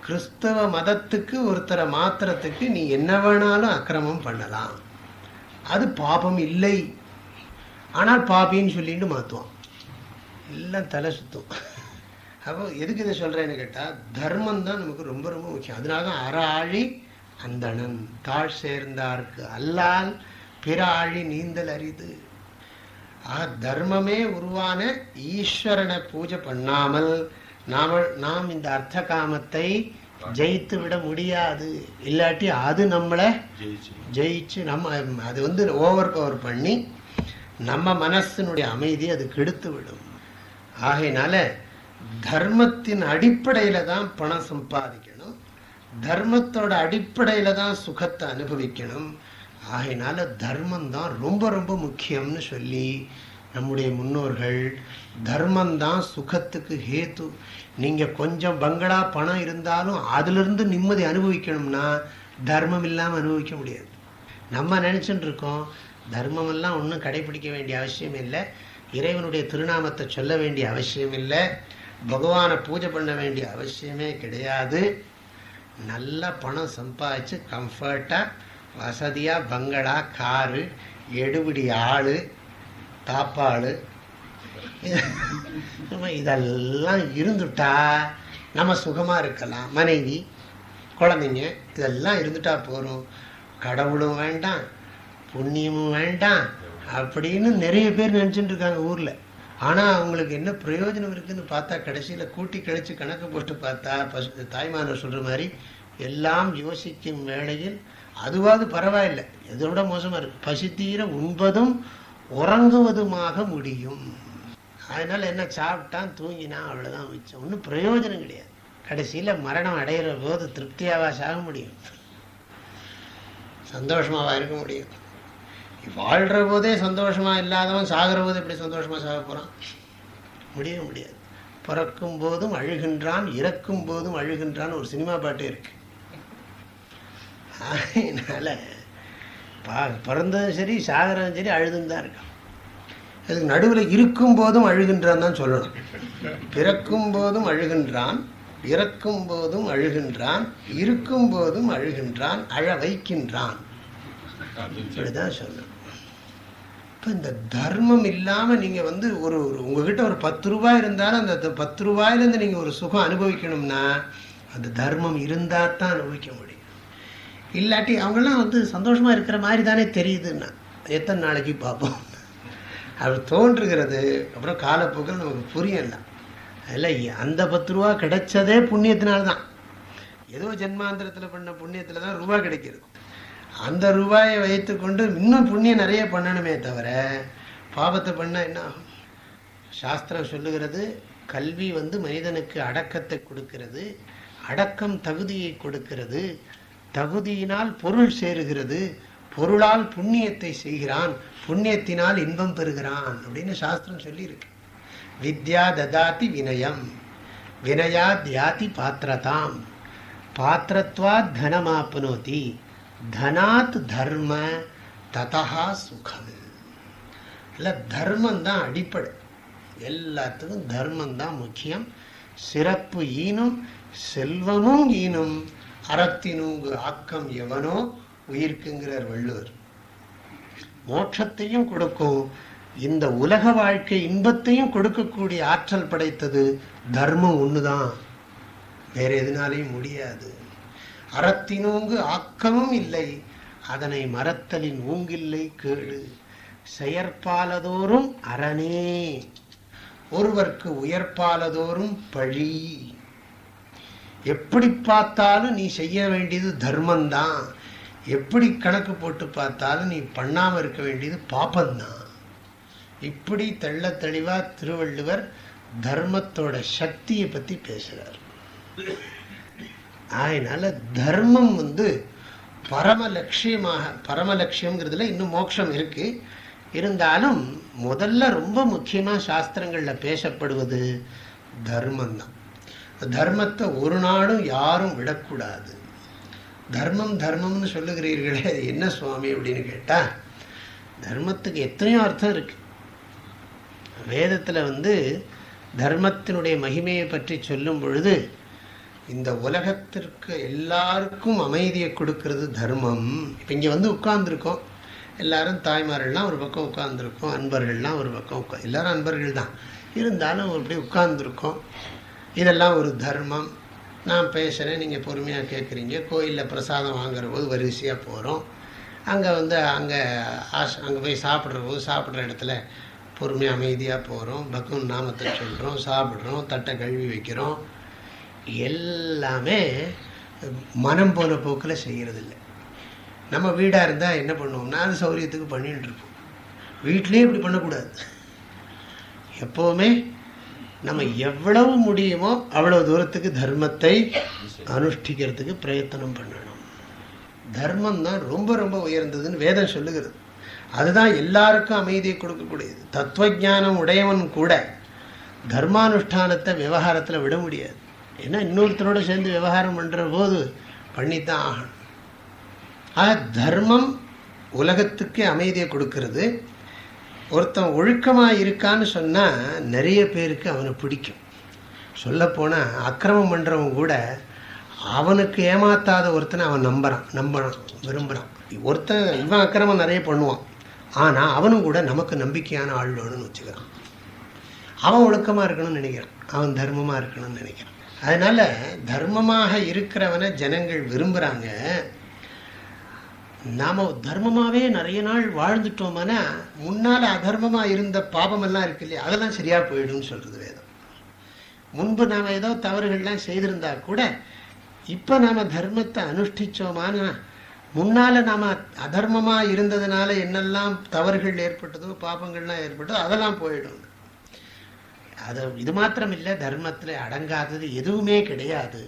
கிறிஸ்தவ மதத்துக்கு ஒருத்தரை மாத்திரத்துக்கு நீ என்ன வேணாலும் அக்கிரமம் பண்ணலாம். அது பாபம் இல்லை. ஆனால் பாபின்னு சொல்லிட்டு மாற்றுவான் எல்லாம் தலை சுத்தும். அப்போ எதுக்கு இதை சொல்கிறேன்னு கேட்டால் தர்மம் தான் நமக்கு ரொம்ப ரொம்ப முக்கியம். அதனால தான் அற ஆழி அந்தணன். தாழ் சேர்ந்தார்க்கு அல்லால் பிற ஆழி நீந்தல் அரிது. ஆக தர்மமே உருவான ஈஸ்வரனை பூஜை பண்ணாமல் நாம நாம் இந்த அர்த்த காமத்தை ஜெயித்து விட முடியாது. இல்லாட்டி அது நம்மளை ஜெயிச்சு நம்ம அது வந்து ஓவர் பவர் பண்ணி நம்ம மனசினுடைய அமைதி அது கெடுத்து விடும் ஆகையினால தர்மத்தின் அடிப்படையில தான் பணம் சம்பாதிக்கணும். தர்மத்தோட அடிப்படையில தான் சுகத்தை அனுபவிக்கணும். ஆகையினால தர்மம் தான் ரொம்ப ரொம்ப முக்கியம்னு சொல்லி நம்முடைய முன்னோர்கள் தர்மந்தான் சுகத்துக்கு ஹேத்து. நீங்க கொஞ்சம் பங்களா பணம் இருந்தாலும் அதிலிருந்து நிம்மதி அனுபவிக்கணும்னா தர்மம் இல்லாமல் அனுபவிக்க முடியாது. நம்ம நினச்சிட்டு இருக்கோம் தர்மம் எல்லாம் ஒன்றும் கடைபிடிக்க வேண்டிய அவசியம் இல்லை. இறைவனுடைய திருநாமத்தை சொல்ல வேண்டிய அவசியம் இல்லை. பகவானை பூஜை பண்ண வேண்டிய அவசியமே கிடையாது. நல்ல பணம் சம்பாதிச்சு கம்ஃபர்ட்டாக வசதியாக பங்களா காரு எடுபிடி ஆள் தாப்பாள். இதெல்லாம் இருந்துட்டா நம்ம சுகமாக இருக்கலாம். மனைவி குழந்தைங்க இதெல்லாம் இருந்துட்டா போகிறோம் கடவுளும் வேண்டாம். புண்ணியமும் வேண்டாம் அப்படின்னு நிறைய பேர் நினச்சிட்டு இருக்காங்க ஊரில். ஆனால் அவங்களுக்கு என்ன பிரயோஜனம் இருக்குன்னு பார்த்தா கடைசியில் கூட்டி கழிச்சு கணக்கு போட்டு பார்த்தா பசு தாய்மானர் சொல்கிற மாதிரி எல்லாம் யோசிக்கும் வேளையில் அதுவாது பரவாயில்லை. இதை விட மோசமாக இருக்கு. பசி தீர உண்பதும் உறங்குவதுமாக முடியும். அதனால என்ன சாப்பிட்டான் தூங்கினான் அவ்வளோதான் மிச்சம். ஒன்றும் பிரயோஜனம் கிடையாது. கடைசியில் மரணம் அடைகிற போது திருப்தியாவா சாக முடியும்? சந்தோஷமாவா இருக்க முடியும்? வாழ்கிற போதே சந்தோஷமா இல்லாதவன் சாகிற போது எப்படி சந்தோஷமா சாக போகிறான் முடியவே முடியாது. பிறக்கும் போதும் அழுகின்றான் இறக்கும் போதும் அழுகின்றான் ஒரு சினிமா பாட்டே இருக்கு. அதனால் பா பிறந்ததும் சரி சாகிறதும் சரி அழுதுன்னு தான் இருக்கான். அதுக்கு நடுவில் இருக்கும் போதும் அழுகின்றான் தான் சொல்லணும். பிறக்கும் போதும் அழுகின்றான் இறக்கும் போதும் அழுகின்றான் இருக்கும் போதும் அழுகின்றான் அழ வைக்கின்றான். இப்படிதான் சொல்லணும் இப்போ இந்த தர்மம் இல்லாமல் நீங்கள் வந்து ஒரு உங்ககிட்ட ஒரு பத்து ரூபாய் இருந்தாலும் அந்த பத்து ரூபாயிலேருந்து நீங்கள் ஒரு சுகம் அனுபவிக்கணும்னா அந்த தர்மம் இருந்தால் தான் அனுபவிக்க முடியும். இல்லாட்டி அவங்கெல்லாம் வந்து சந்தோஷமாக இருக்கிற மாதிரி தானே தெரியுதுன்னா எத்தனை நாளைக்கு பார்ப்போம். அது தோன்றுகிறது அப்புறம் காலப்போக்கில் நமக்கு புரியல. அதில் அந்த பத்து ரூபா கிடைச்சதே புண்ணியத்தினால்தான். தான் ஏதோ ஜென்மாந்திரத்தில் பண்ண புண்ணியத்தில் தான் ரூபா கிடைக்கிறது. அந்த ரூபாயை வைத்துக்கொண்டு இன்னும் புண்ணியம் நிறைய பண்ணணுமே தவிர பாபத்தை பண்ணால் என்ன ஆகும்? சாஸ்திரம் சொல்லுகிறது கல்வி வந்து மனிதனுக்கு அடக்கத்தை கொடுக்கிறது அடக்கம் தகுதியை கொடுக்கிறது தகுதியினால் பொருள் சேருகிறது பொருளால் புண்ணியத்தை செய்கிறான் புண்ணியத்தினால் இன்பம் பெறுகிறான் அப்படின்னு சாஸ்திரம் சொல்லியிருக்கு. வித்யா ததாதி வினயம். வினயா தியாதி பாத்திரதாம். பாத்திரத்வா தனமாப்னோதி. தனாத் தர்ம ததா சுகம். இல்லை தர்மம் தான் அடிப்படை. எல்லாத்துக்கும் தர்மம் தான் முக்கியம். சிறப்பு ஈனும் செல்வமும் ஈனும். அறத்தினுங்கு ஆக்கம் எவனோ உயிர்க்குங்கிறார் வள்ளுவர். மோட்சத்தையும் கொடுக்கும். இந்த உலக வாழ்க்கை இன்பத்தையும் கொடுக்கக்கூடிய ஆற்றல் படைத்தது தர்மம் ஒண்ணுதான். வேற எதுனாலையும் முடியாது. அறத்தினோங்கு ஆக்கமும் இல்லை. அதனை மறத்தலின் ஊங்கில்லை கேடு. செயற்பாலதோறும் அரணே. ஒருவர்க்கு உயர்ப்பாலதோறும் பழி. எப்படி பார்த்தாலும் நீ செய்ய வேண்டியது தர்மந்தான். எப்படி கணக்கு போட்டு பார்த்தாலும் நீ பண்ணாமல் இருக்க வேண்டியது பாப்பம்தான் இப்படி தெள்ள தெளிவா திருவள்ளுவர் தர்மத்தோட சக்தியை பத்தி பேசுகிறார் அதனால தர்மம் வந்து பரம லட்சியமாக பரம லட்சியம்ங்கிறதுல இன்னும் மோட்சம் இருக்கு. இருந்தாலும் முதல்ல ரொம்ப முக்கியமாக சாஸ்திரங்களில் பேசப்படுவது தர்மம் தான் தர்மத்தை ஒரு நாளும் யாரும் விடக்கூடாது. தர்மம் தர்மம்னு சொல்லுகிறீர்களே அது என்ன சுவாமி அப்படின்னு கேட்டால் தர்மத்துக்கு எத்தனையோ அர்த்தம் இருக்கு. வேதத்தில் வந்து தர்மத்தினுடைய மகிமையை பற்றி சொல்லும் பொழுது இந்த உலகத்திற்கு எல்லாருக்கும் அமைதியை கொடுக்கறது தர்மம். இப்போ இங்கே வந்து உட்கார்ந்துருக்கோம். எல்லாரும் தாய்மார்கள்லாம் ஒரு பக்கம் உட்கார்ந்துருக்கோம். அன்பர்கள்லாம் ஒரு பக்கம் உட்கா எல்லாரும் அன்பர்கள் தான். இருந்தாலும் அப்படி உட்கார்ந்துருக்கோம். இதெல்லாம் ஒரு தர்மம். நான் பேசுகிறேன் நீங்கள் பொறுமையாக கேட்குறீங்க கோயிலில் பிரசாதம் வாங்குற போது வரிசையாக போகிறோம் அங்கே வந்து அங்கே ஆஷ் அங்கே போய் சாப்பிட்ற போது சாப்பிட்ற இடத்துல பொறுமையாக அமைதியாக போகிறோம் பகவன் நாமத்தை சொல்கிறோம் சாப்பிட்றோம் தட்டை கழுவி வைக்கிறோம். எல்லாமே மனம் போன போக்கில் செய்கிறதில்ல நம்ம வீடாக இருந்தால் என்ன பண்ணுவோம்னா அது சௌரியத்துக்கு பண்ணிகிட்டு இருப்போம். வீட்லேயும் இப்படி பண்ணக்கூடாது. எப்போவுமே நம்ம எவ்வளவு முடியுமோ அவ்வளோ தூரத்துக்கு தர்மத்தை அனுஷ்டிக்கிறதுக்கு பிரயத்தனம் பண்ணணும். தர்மம் தான் ரொம்ப ரொம்ப உயர்ந்ததுன்னு வேதம் சொல்லுகிறது. அதுதான் எல்லாருக்கும் அமைதியை கொடுக்கக்கூடியது. தத்துவஞானம் உடையவன் கூட தர்மானுஷ்டானத்தை விவகாரத்தில் விட முடியாது. ஏன்னா இன்னொருத்தரோட சேர்ந்து விவகாரம் பண்ணுற போது பண்ணித்தான் ஆகணும். ஆக தர்மம் உலகத்துக்கே அமைதியை கொடுக்கறது. ஒருத்தன் ஒழுக்கமாக இருக்கான்னு சொன்னால் நிறைய பேருக்கு அவனை பிடிக்கும். சொல்லப்போனால் அக்கிரமம் பண்ணுறவன் கூட அவனுக்கு ஏமாத்தாத ஒருத்தனை அவன் நம்புறான் நம்பறான் விரும்புகிறான் ஒருத்தன் இவன் அக்கிரமம் நிறைய பண்ணுவான். ஆனால் அவனும் கூட நமக்கு நம்பிக்கையான ஆள் வேணும்னு வச்சுக்கிறான். அவன் ஒழுக்கமாக இருக்கணும்னு நினைக்கிறான். அவன் தர்மமாக இருக்கணும்னு நினைக்கிறான். அதனால தர்மமாக இருக்கிறவனை ஜனங்கள் விரும்புகிறாங்க நாம் தர்மமாகவே நிறைய நாள் வாழ்ந்துட்டோம்னா முன்னால் அதர்மமாக இருந்த பாபமெல்லாம் இருக்கு இல்லையா அதெல்லாம் சரியாக போயிடும்னு சொல்கிறது வேதம். முன்பு நாம் ஏதோ தவறுகள்லாம் செய்திருந்தா கூட இப்போ நாம் தர்மத்தை அனுஷ்டிச்சோமானா முன்னால் நாம் அதர்மமாக இருந்ததுனால என்னெல்லாம் தவறுகள் ஏற்பட்டதோ பாபங்கள்லாம் ஏற்பட்டதோ அதெல்லாம் போயிடும். அது இது மாத்திரம் இல்லை தர்மத்தில் அடங்காதது எதுவுமே கிடையாது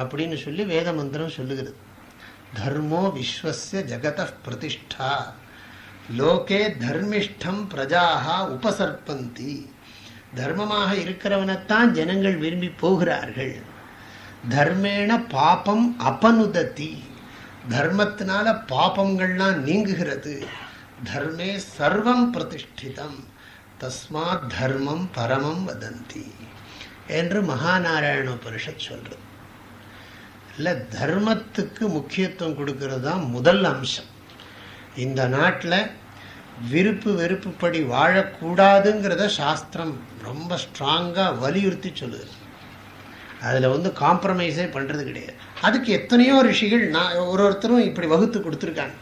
அப்படின்னு சொல்லி வேத மந்திரம் சொல்லுகிறது. தர்மோ விஸ்வசிய ஜகத பிரதிஷ்டா. லோகே தர்மிஷ்டம் பிரஜாக உபசற்பந்தி தர்மமாக இருக்கிறவனைத்தான் ஜனங்கள் விரும்பி போகிறார்கள். தர்மேண பாபம் அபனுதத்தி தர்மத்தினால பாபங்கள்லாம் நீங்குகிறது. தர்மே சர்வம் பிரதிஷ்டிதம். தஸ்மாத் தர்மம் பரமம் வதந்தி என்று மகாநாராயண உபனிஷத் சொல்றது. இல்லை தர்மத்துக்கு முக்கியத்துவம் கொடுக்கறது தான் முதல் அம்சம். இந்த நாட்டில் விருப்பு வெறுப்புப்படி வாழக்கூடாதுங்கிறத சாஸ்திரம் ரொம்ப ஸ்ட்ராங்காக வலியுறுத்தி சொல்லுது. அதில் வந்து காம்ப்ரமைஸே பண்ணுறது கிடையாது. அதுக்கு எத்தனையோ ரிஷிகள் நான் ஒரு ஒருத்தரும் இப்படி வகுத்து கொடுத்துருக்காங்க.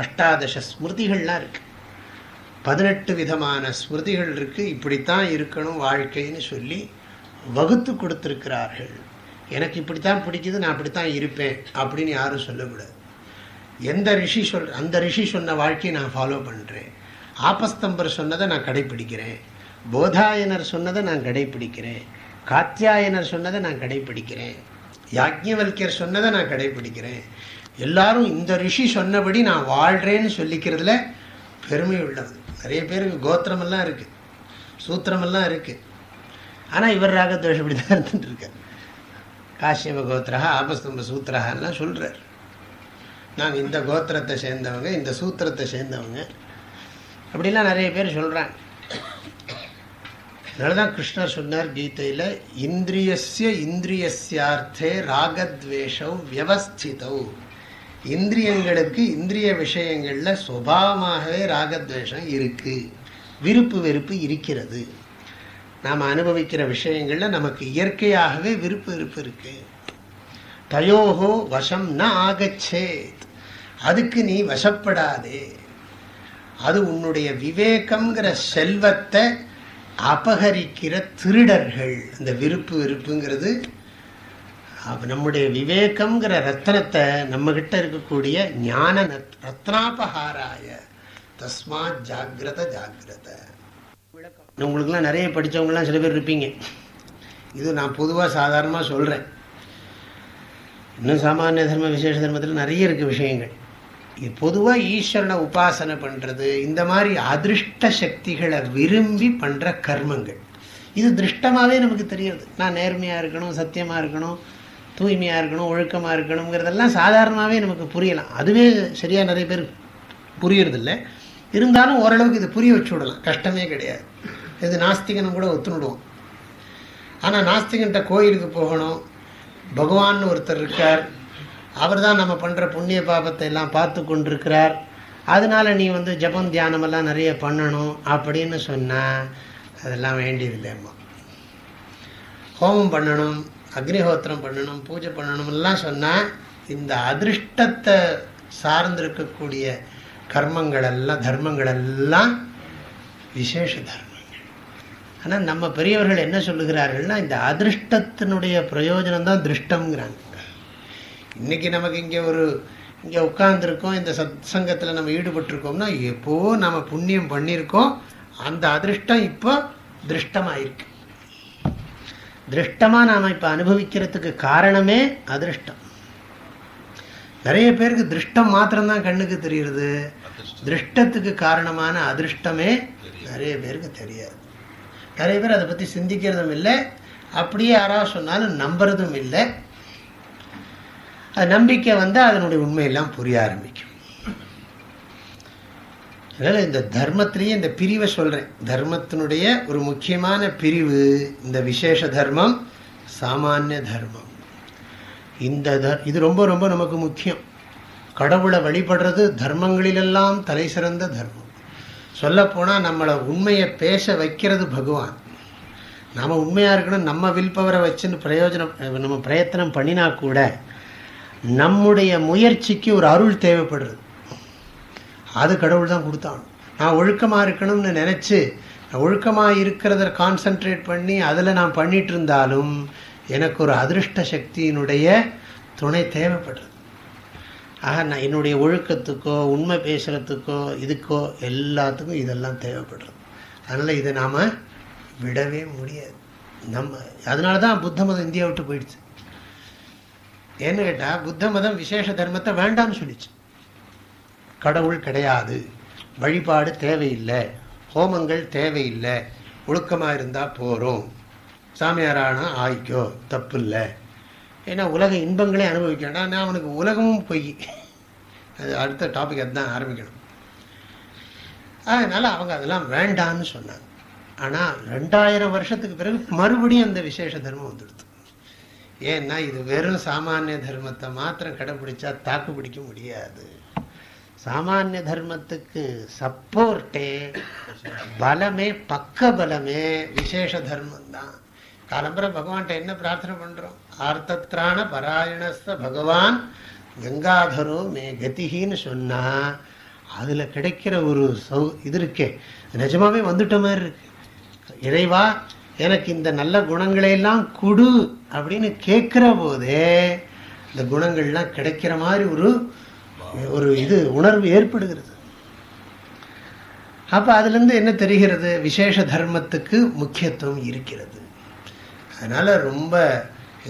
அஷ்டாதச ஸ்மிருதிகள்லாம் இருக்குது பதினெட்டு விதமான ஸ்மிருதிகள் இருக்குது இப்படித்தான் இருக்கணும் வாழ்க்கைன்னு சொல்லி வகுத்து கொடுத்துருக்கிறார்கள். எனக்கு இப்படித்தான் பிடிக்குது நான் அப்படித்தான் இருப்பேன் அப்படின்னு யாரும் சொல்லக்கூடாது. எந்த ரிஷி சொல் அந்த ரிஷி சொன்ன வாழ்க்கையை நான் ஃபாலோ பண்ணுறேன் ஆபஸ்தம்பர் சொன்னதை நான் கடைப்பிடிக்கிறேன். போதாயனர் சொன்னதை நான் கடைப்பிடிக்கிறேன். காத்தியாயனர் சொன்னதை நான் கடைப்பிடிக்கிறேன். யாஜ்ஞவல்யர் சொன்னதை நான் கடைப்பிடிக்கிறேன். எல்லாரும் இந்த ரிஷி சொன்னபடி நான் வாழ்கிறேன்னு சொல்லிக்கிறதுல பெருமை உள்ளது நிறைய பேருக்கு கோத்திரமெல்லாம் இருக்குது சூத்திரமெல்லாம் இருக்குது ஆனால் இவர் ராகத்வேஷம் இப்படி தான் இருந்துட்டு இருக்கார். காஷ்யப கோத்திரா ஆபஸ்தம்ப சூத்திரஹான்லாம் சொல்கிறார் நான் இந்த கோத்திரத்தை சேர்ந்தவங்க இந்த சூத்திரத்தை சேர்ந்தவங்க. அப்படிலாம் நிறைய பேர் சொல்கிறாங்க அதனால தான் கிருஷ்ணர் சொன்னார் கீதையில் இந்திரியஸ்ய இந்திரியஸ்யார்த்தே ராகத்வேஷம் வியவஸ்திதவ் இந்திரியங்களுக்கு இந்திரிய விஷயங்களில் சுபாவமாகவே ராகத்வேஷம் இருக்குது விருப்பு வெறுப்பு இருக்கிறது. நாம் அனுபவிக்கிற விஷயங்களில் நமக்கு இயற்கையாகவே விருப்பு வெறுப்பு இருக்குது தயோகோ வசம் ந ஆகச்சேத். அதுக்கு நீ வசப்படாதே. அது உன்னுடைய விவேகம்ங்கிற செல்வத்தை அபகரிக்கிற திருடர்கள். அந்த விருப்பு வெறுப்புங்கிறது நம்முடைய விவேகம்ங்கிற ரத்னத்தை நம்மகிட்ட இருக்கக்கூடிய ஞான ரத்னாபகாராய தஸ்மாத் ஜாகிரத ஜாகிரத. உங்களுக்குலாம் நிறைய படித்தவங்களாம் சில பேர் இருப்பீங்க. இது நான் பொதுவாக சாதாரணமாக சொல்கிறேன் இன்னும் சாமானிய தர்ம விசேஷ தர்மத்தில் நிறைய இருக்குது விஷயங்கள். இது பொதுவாக ஈஸ்வரனை உபாசனை பண்ணுறது இந்த மாதிரி அதிருஷ்ட சக்திகளை விரும்பி பண்ணுற கர்மங்கள். இது திருஷ்டமாகவே நமக்கு தெரியுது. நான் நேர்மையாக இருக்கணும் சத்தியமாக இருக்கணும் தூய்மையாக இருக்கணும் ஒழுக்கமாக இருக்கணுங்கிறதெல்லாம் சாதாரணமாகவே நமக்கு புரியலாம். அதுவே சரியாக நிறைய பேர் புரியறதில்ல. இருந்தாலும் ஓரளவுக்கு இது புரிய வச்சு விடலாம். கஷ்டமே கிடையாது. இது நாஸ்திகனும் கூட ஒத்துணுடுவோம். ஆனால் நாஸ்திகன்கிட்ட கோயிலுக்கு போகணும். பகவான் ஒருத்தர் இருக்கார். அவர் தான் நம்ம பண்ணுற புண்ணிய பாபத்தை எல்லாம் பார்த்து கொண்டிருக்கிறார். அதனால நீ வந்து ஜபம் தியானமெல்லாம் நிறைய பண்ணணும் அப்படின்னு சொன்னால் அதெல்லாம் வேண்டியதில்லைம்மா ஹோமம் பண்ணணும். அக்னிஹோத்திரம் பண்ணணும் பூஜை பண்ணணும்லாம் சொன்னால் இந்த அதிருஷ்டத்தை சார்ந்திருக்கக்கூடிய கர்மங்கள் எல்லாம் தர்மங்கள் எல்லாம் விசேஷ தர்மங்கள். ஆனால் நம்ம பெரியவர்கள் என்ன சொல்லுகிறார்கள்னா இந்த அதிருஷ்டத்தினுடைய பிரயோஜனம் தான் திருஷ்டம்ங்கிறாங்க. இன்றைக்கி நமக்கு இங்கே ஒரு இங்கே உட்கார்ந்துருக்கோம் இந்த சத் சங்கத்தில் நம்ம ஈடுபட்டிருக்கோம்னா எப்போ நம்ம புண்ணியம் பண்ணியிருக்கோம் அந்த அதிருஷ்டம் இப்போ திருஷ்டமாயிருக்கு. திருஷ்டமாக நாம் இப்போ அனுபவிக்கிறதுக்கு காரணமே அதிருஷ்டம். நிறைய பேருக்கு திருஷ்டம் மாத்திரம்தான் கண்ணுக்கு தெரியுது திருஷ்டத்துக்கு காரணமான அதிருஷ்டமே நிறைய பேருக்கு தெரியாது. நிறைய பேர் அதை பற்றி சிந்திக்கிறதும் இல்லை. அப்படியே யாராவது சொன்னாலும் நம்புறதும் இல்லை. அது நம்பிக்கை வந்தால் அதனுடைய உண்மையெல்லாம் புரிய ஆரம்பிக்கும். அதனால் இந்த தர்மத்திலேயே இந்த பிரிவை சொல்கிறேன் தர்மத்தினுடைய ஒரு முக்கியமான பிரிவு இந்த விசேஷ தர்மம் சாமானிய தர்மம். இந்த இது ரொம்ப ரொம்ப நமக்கு முக்கியம். கடவுளை வழிபடுறது தர்மங்களிலெல்லாம் தலை சிறந்த தர்மம். சொல்லப்போனால் நம்மளை உண்மையை பேச வைக்கிறது பகவான். நாம் உண்மையாக இருக்கணும் நம்ம வில் பவரை வச்சுன்னு பிரயோஜனம் நம்ம பிரயத்தனம் பண்ணினா கூட நம்முடைய முயற்சிக்கு ஒரு அருள் தேவைப்படுறது. அது கடவுள் தான் கொடுத்தான். நான் ஒழுக்கமாக இருக்கணும்னு நினச்சி ஒழுக்கமாக இருக்கிறத கான்சன்ட்ரேட் பண்ணி அதில் நான் பண்ணிட்டு இருந்தாலும் எனக்கு ஒரு அதிருஷ்ட சக்தியினுடைய துணை தேவைப்படுறது ஆக நான் என்னுடைய ஒழுக்கத்துக்கோ உண்மை பேசுகிறதுக்கோ இதுக்கோ எல்லாத்துக்கும் இதெல்லாம் தேவைப்படுறது. அதனால் இதை நாம் விடவே முடியாது. நம்ம அதனால தான் புத்த மதம் இந்தியா விட்டு போயிடுச்சு. ஏன்னு கேட்டால் புத்த மதம் விசேஷ தர்மத்தை வேண்டாம்னு சொல்லிச்சு. கடவுள் கிடையாது. வழிபாடு தேவையில்லை. ஹோமங்கள் தேவையில்லை. ஒழுக்கமாக இருந்தால் போகிறோம் சாமியாரானா ஆய்க்கோ தப்பு இல்லை ஏன்னா உலக இன்பங்களே அனுபவிக்க வேண்டாம் நான் அவனுக்கு உலகமும் பொய். அது அடுத்த டாபிக் அதுதான் ஆரம்பிக்கணும். அதனால் அவங்க அதெல்லாம் வேண்டான்னு சொன்னாங்க. ஆனால் ரெண்டாயிரம் வருஷத்துக்கு பிறகு மறுபடியும் அந்த விசேஷ தர்மம் வந்துடுது. ஏன்னா இது வெறும் சாமானிய தர்மத்தை மாத்திரம் கடைப்பிடிச்சா தாக்கு பிடிக்க முடியாது. சாமானிய தர்மத்துக்கு சப்போர்ட்டே பலமே பக்க பலமே விசேஷ தர்மம் தான் காலம்பர பகவான்கிட்ட என்ன பிரார்த்தனை பண்றோம்? ஆர்த்தத்ரான பராயணஸ்த பகவான் கங்காதரோ மே கதிகின்னு சொன்னா அதுல கிடைக்கிற ஒரு சௌ இது இருக்கே நிஜமாவே வந்துட்ட மாதிரி இருக்கு. இறைவா எனக்கு இந்த நல்ல குணங்களையெல்லாம் கொடு அப்படின்னு கேட்குற போதே இந்த குணங்கள்லாம் கிடைக்கிற மாதிரி ஒரு ஒரு இது உணர்வு ஏற்படுகிறது. அப்போ அதுலேருந்து என்ன தெரிகிறது? விசேஷ தர்மத்துக்கு முக்கியத்துவம் இருக்கிறது. அதனால் ரொம்ப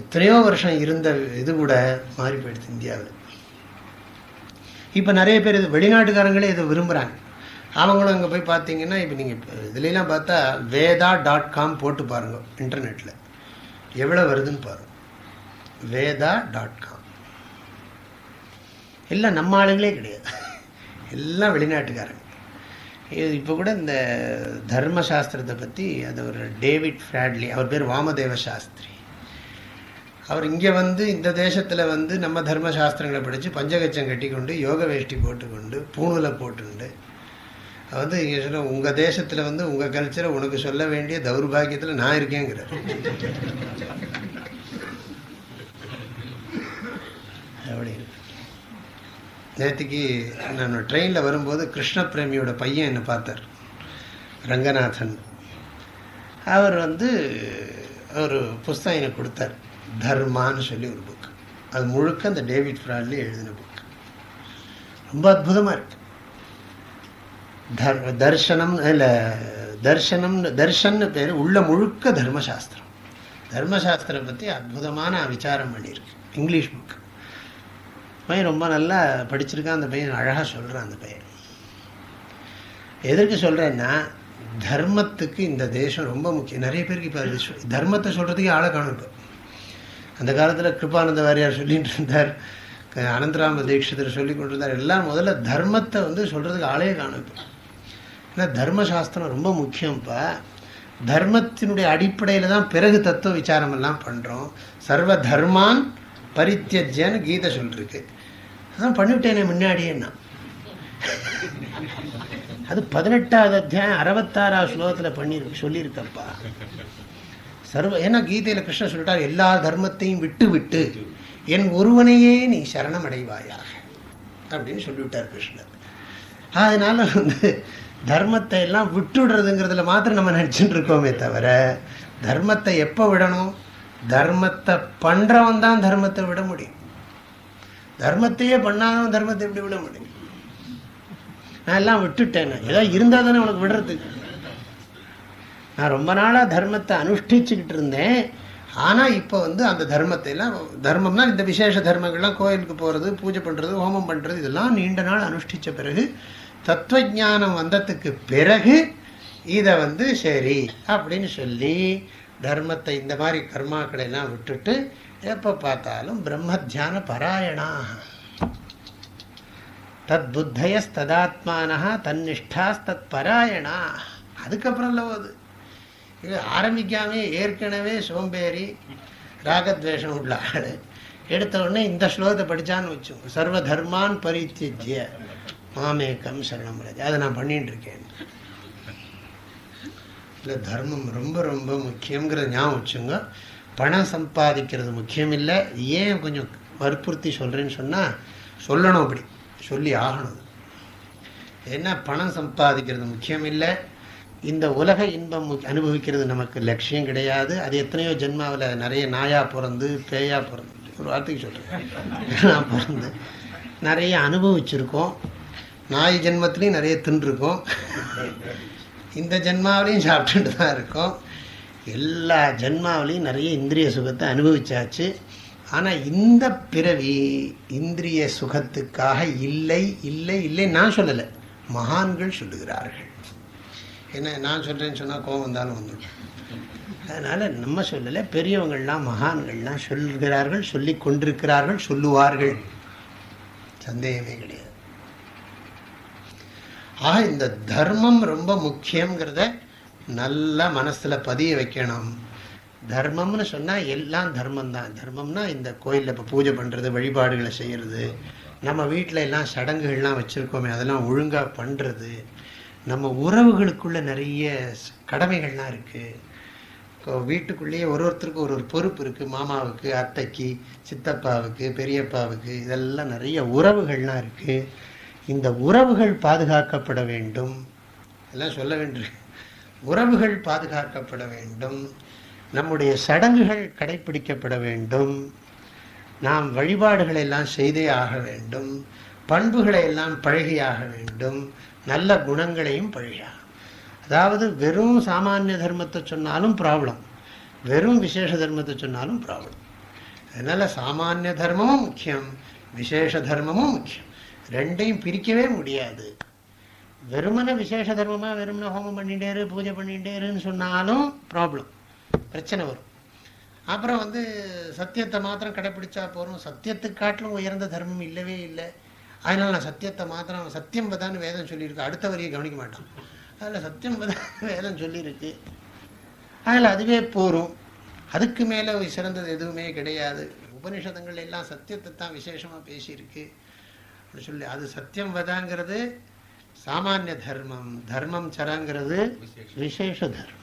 எத்தனையோ வருஷம் இருந்த இது கூட மாறி போயிடுது இந்தியாவில். இப்போ நிறைய பேர் இது வெளிநாட்டுக்காரங்களே இதை விரும்புகிறாங்க அவங்களும் அங்கே போய் பார்த்தீங்கன்னா இப்போ நீங்கள் இதுலலாம் பார்த்தா வேதா டாட் காம் போட்டு பாருங்கள் இன்டர்நெட்டில் எவ்வளோ வருதுன்னு பாருங்கள் வேதா டாட் காம். எல்லாம் நம்ம ஆளுங்களே கிடையாது. எல்லாம் வெளிநாட்டுக்காரங்க. இப்போ கூட இந்த தர்மசாஸ்திரத்தை பற்றி அது ஒரு டேவிட் ஃப்ராட்லி அவர் பேர் வாமதேவ சாஸ்திரி. அவர் இங்கே வந்து இந்த தேசத்தில் வந்து நம்ம தர்மசாஸ்திரங்களை படித்து பஞ்சகச்சம் கட்டிக்கொண்டு யோக வேஷ்டி போட்டுக்கொண்டு பூணூலை போட்டுண்டு. வந்து இங்கே சொல்ல உங்கள் தேசத்தில் வந்து உங்கள் கல்ச்சரை உனக்கு சொல்ல வேண்டிய தௌர்பாகியத்தில் நான் இருக்கேங்கிறார். அப்படி நேற்றுக்கு நான் ட்ரெயினில் வரும்போது கிருஷ்ணபிரேமியோட பையன் என்னை பார்த்தார். ரங்கநாதன். அவர் வந்து ஒரு புஸ்தகம் எனக்கு கொடுத்தார். தர்மான்னு சொல்லி ஒரு புக் அது முழுக்க அந்த டேவிட் ஃப்ராட்லி எழுதின புக் ரொம்ப அற்புதமாக இருக்கு. தர் தர்ஷனம் இல்லை தர்ஷனம் தர்ஷன்னு பேர் உள்ள முழுக்க தர்மசாஸ்திரம். தர்மசாஸ்திரம் பற்றி அற்புதமான விசாரம் பண்ணியிருக்கு. இங்கிலீஷ் புக் பையன் ரொம்ப நல்லா படிச்சிருக்கான் அந்த பையன் அழகாக சொல்கிறான் அந்த பையன். எதற்கு சொல்கிறேன்னா தர்மத்துக்கு இந்த தேசம் ரொம்ப முக்கியம். நிறைய பேருக்கு இப்போ தர்மத்தை சொல்கிறதுக்கே ஆளை காணும் இப்போ. அந்த காலத்தில் கிருபானந்த வாரியார் சொல்லிட்டு இருந்தார். அனந்தராம தீட்சிதர் சொல்லி கொண்டிருந்தார். எல்லாம் முதல்ல தர்மத்தை வந்து சொல்கிறதுக்கு ஆளே காணும் இப்போ. ஏன்னா தர்மசாஸ்திரம் ரொம்ப முக்கியம்ப்பா தர்மத்தினுடைய அடிப்படையில் தான் பிறகு தத்துவ விசாரம் எல்லாம் பண்ணுறோம் சர்வ தர்மான் பரித்தியஜன்னு கீதை சொல்லிருக்கு. அதான் பண்ணிவிட்டேனே முன்னாடியே நான் அது பதினெட்டாவது அத்தியாயம் அறுபத்தாறாவது ஸ்லோகத்தில் பண்ணி சொல்லியிருக்கப்பா. சர்வ ஏன்னா கீதையில் கிருஷ்ணன் சொல்லிட்டார் எல்லா தர்மத்தையும் விட்டு விட்டு என் ஒருவனையே நீ சரணம் அடைவாயாக அப்படின்னு சொல்லிவிட்டார் கிருஷ்ணர். அதனால வந்து தர்மத்தை எல்லாம் விட்டுடுறதுங்கிறதுல மாத்திரம் நம்ம நினச்சிட்டு இருக்கோமே தவிர தர்மத்தை எப்போ விடணும்? தர்மத்தை பண்ணுறவன் தான் தர்மத்தை விட முடியும். தர்மத்தையே பண்ணாதவன் தர்மத்தை எப்படி விட முடியும் நான் எல்லாம் விட்டுட்டேன் ஏதோ இருந்தால் தானே உனக்கு விடுறதுக்கு. நான் ரொம்ப நாளாக தர்மத்தை அனுஷ்டிச்சுக்கிட்டு இருந்தேன். ஆனால் இப்போ வந்து அந்த தர்மத்தை எல்லாம் தர்மம்னா இந்த விசேஷ தர்மங்கள்லாம் கோயிலுக்கு போகிறது பூஜை பண்ணுறது ஹோமம் பண்ணுறது இதெல்லாம் நீண்ட நாள் அனுஷ்டித்த பிறகு தத்துவஜானம் வந்ததுக்கு பிறகு இதை வந்து சரி அப்படின்னு சொல்லி தர்மத்தை இந்த மாதிரி கர்மாக்களை எல்லாம் விட்டுட்டு எப்போ பார்த்தாலும் பிரம்ம தியான பராயணா தத் புத்தயஸ்ததாத்மானா தன்னிஷ்டாஸ் தத் பராயணா அதுக்கப்புறம் இல்லை அது. இது ஆரம்பிக்காமே ஏற்கனவே சோம்பேறி ராகத்வேஷம் உள்ள ஆள். எடுத்த உடனே இந்த ஸ்லோகத்தை படித்தான்னு வச்சோம் சர்வ தர்மான் பரித்தியஜ்ய மாமேக்கம் சரணம் அதை நான் பண்ணிட்டு இருக்கேன். இல்லை தர்மம் ரொம்ப ரொம்ப முக்கியங்கிறத ஞாபகம் வச்சுங்க பணம் சம்பாதிக்கிறது முக்கியம் இல்லை ஏன் கொஞ்சம் வற்புறுத்தி சொல்கிறேன்னு சொன்னால் சொல்லணும் அப்படி. சொல்லி ஆகணும். ஏன்னா பணம் சம்பாதிக்கிறது முக்கியம் இல்லை இந்த உலக இன்பம் அனுபவிக்கிறது நமக்கு லட்சியம் கிடையாது. அது எத்தனையோ ஜென்மாவில் நிறைய நாயாக பிறந்து பேயாக பிறந்து. ஒரு வார்த்தைக்கு சொல்கிறேன் நான் பிறந்து நிறைய அனுபவிச்சிருக்கோம். நாய் ஜென்மத்துலேயும் நிறைய தின்றுருக்கோம். இந்த ஜென்மாவிலையும் சாப்பிட்டுட்டு தான் இருக்கோம். எல்லா ஜென்மாவிலையும் நிறைய இந்திரிய சுகத்தை அனுபவிச்சாச்சு. ஆனால் இந்த பிறவி இந்திரிய சுகத்துக்காக இல்லை இல்லை இல்லை நான் சொல்லலை. மகான்கள் சொல்லுகிறார்கள். என்ன நான் சொல்கிறேன்னு சொன்னால் கோபம் வந்தாலும் வந்துடும். அதனால் நம்ம சொல்லலை பெரியவங்கள்லாம் மகான்கள்லாம் சொல்கிறார்கள் சொல்லி கொண்டிருக்கிறார்கள் சொல்லுவார்கள். சந்தேகமே கிடையாது. ஆக இந்த தர்மம் ரொம்ப முக்கியங்கிறத நல்லா மனசில் பதிய வைக்கணும். தர்மம்னு சொன்னால் எல்லாம் தர்மம் தான் தர்மம்னா இந்த கோயிலில் இப்போ பூஜை பண்ணுறது வழிபாடுகளை செய்கிறது நம்ம வீட்டில் எல்லாம் சடங்குகள்லாம் வச்சுருக்கோமே அதெல்லாம் ஒழுங்காக பண்ணுறது நம்ம உறவுகளுக்குள்ளே நிறைய கடமைகள்லாம் இருக்குது வீட்டுக்குள்ளேயே ஒரு ஒருத்தருக்கு ஒரு ஒரு பொறுப்பு இருக்குது மாமாவுக்கு அத்தைக்கு சித்தப்பாவுக்கு பெரியப்பாவுக்கு இதெல்லாம் நிறைய உறவுகள்லாம் இருக்குது இந்த உறவுகள் பாதுகாக்கப்பட வேண்டும். எல்லாம் சொல்ல வேண்டியிருக்கு உறவுகள் பாதுகாக்கப்பட வேண்டும். நம்முடைய சடங்குகள் கடைபிடிக்கப்பட வேண்டும். நாம் வழிபாடுகளை எல்லாம் செய்தே ஆக வேண்டும். பண்புகளை எல்லாம் பழகியாக வேண்டும். நல்ல குணங்களையும் பழகியாக அதாவது வெறும் சாமானிய தர்மத்தை சொன்னாலும் ப்ராப்ளம் வெறும் விசேஷ தர்மத்தை சொன்னாலும் ப்ராப்ளம் அதனால் சாமானிய தர்மமும் முக்கியம். விசேஷ தர்மமும் முக்கியம். ரெண்டையும் பிரிக்கவே முடியாது. வெறுமன விசேஷ தர்மமாக வெறுமன ஹோமம் பண்ணிட்டேரு பூஜை பண்ணிட்டேருன்னு சொன்னாலும் ப்ராப்ளம் பிரச்சனை வரும். அப்புறம் வந்து சத்தியத்தை மாத்திரம் கடைப்பிடிச்சா போகிறோம் சத்தியத்துக்கு காட்டிலும் உயர்ந்த தர்மம் இல்லவே இல்லை. அதனால் நான் சத்தியத்தை மாத்திரம் சத்தியம் பதான்னு வேதம் சொல்லியிருக்கு. அடுத்த வரியை கவனிக்க மாட்டோம். அதில் சத்தியம் பதான் (laughs) வேதம் சொல்லியிருக்கு. அதில் அதுவே போகும் அதுக்கு மேலே சிறந்தது எதுவுமே கிடையாது. உபனிஷதங்கள் எல்லாம் சத்தியத்தை தான் விசேஷமாக பேசியிருக்கு. அப்படின்னு சொல்லி அது சத்தியம் வதாங்கிறது சாமானிய தர்மம். தர்மம் சரங்கிறது விசேஷ தர்மம்.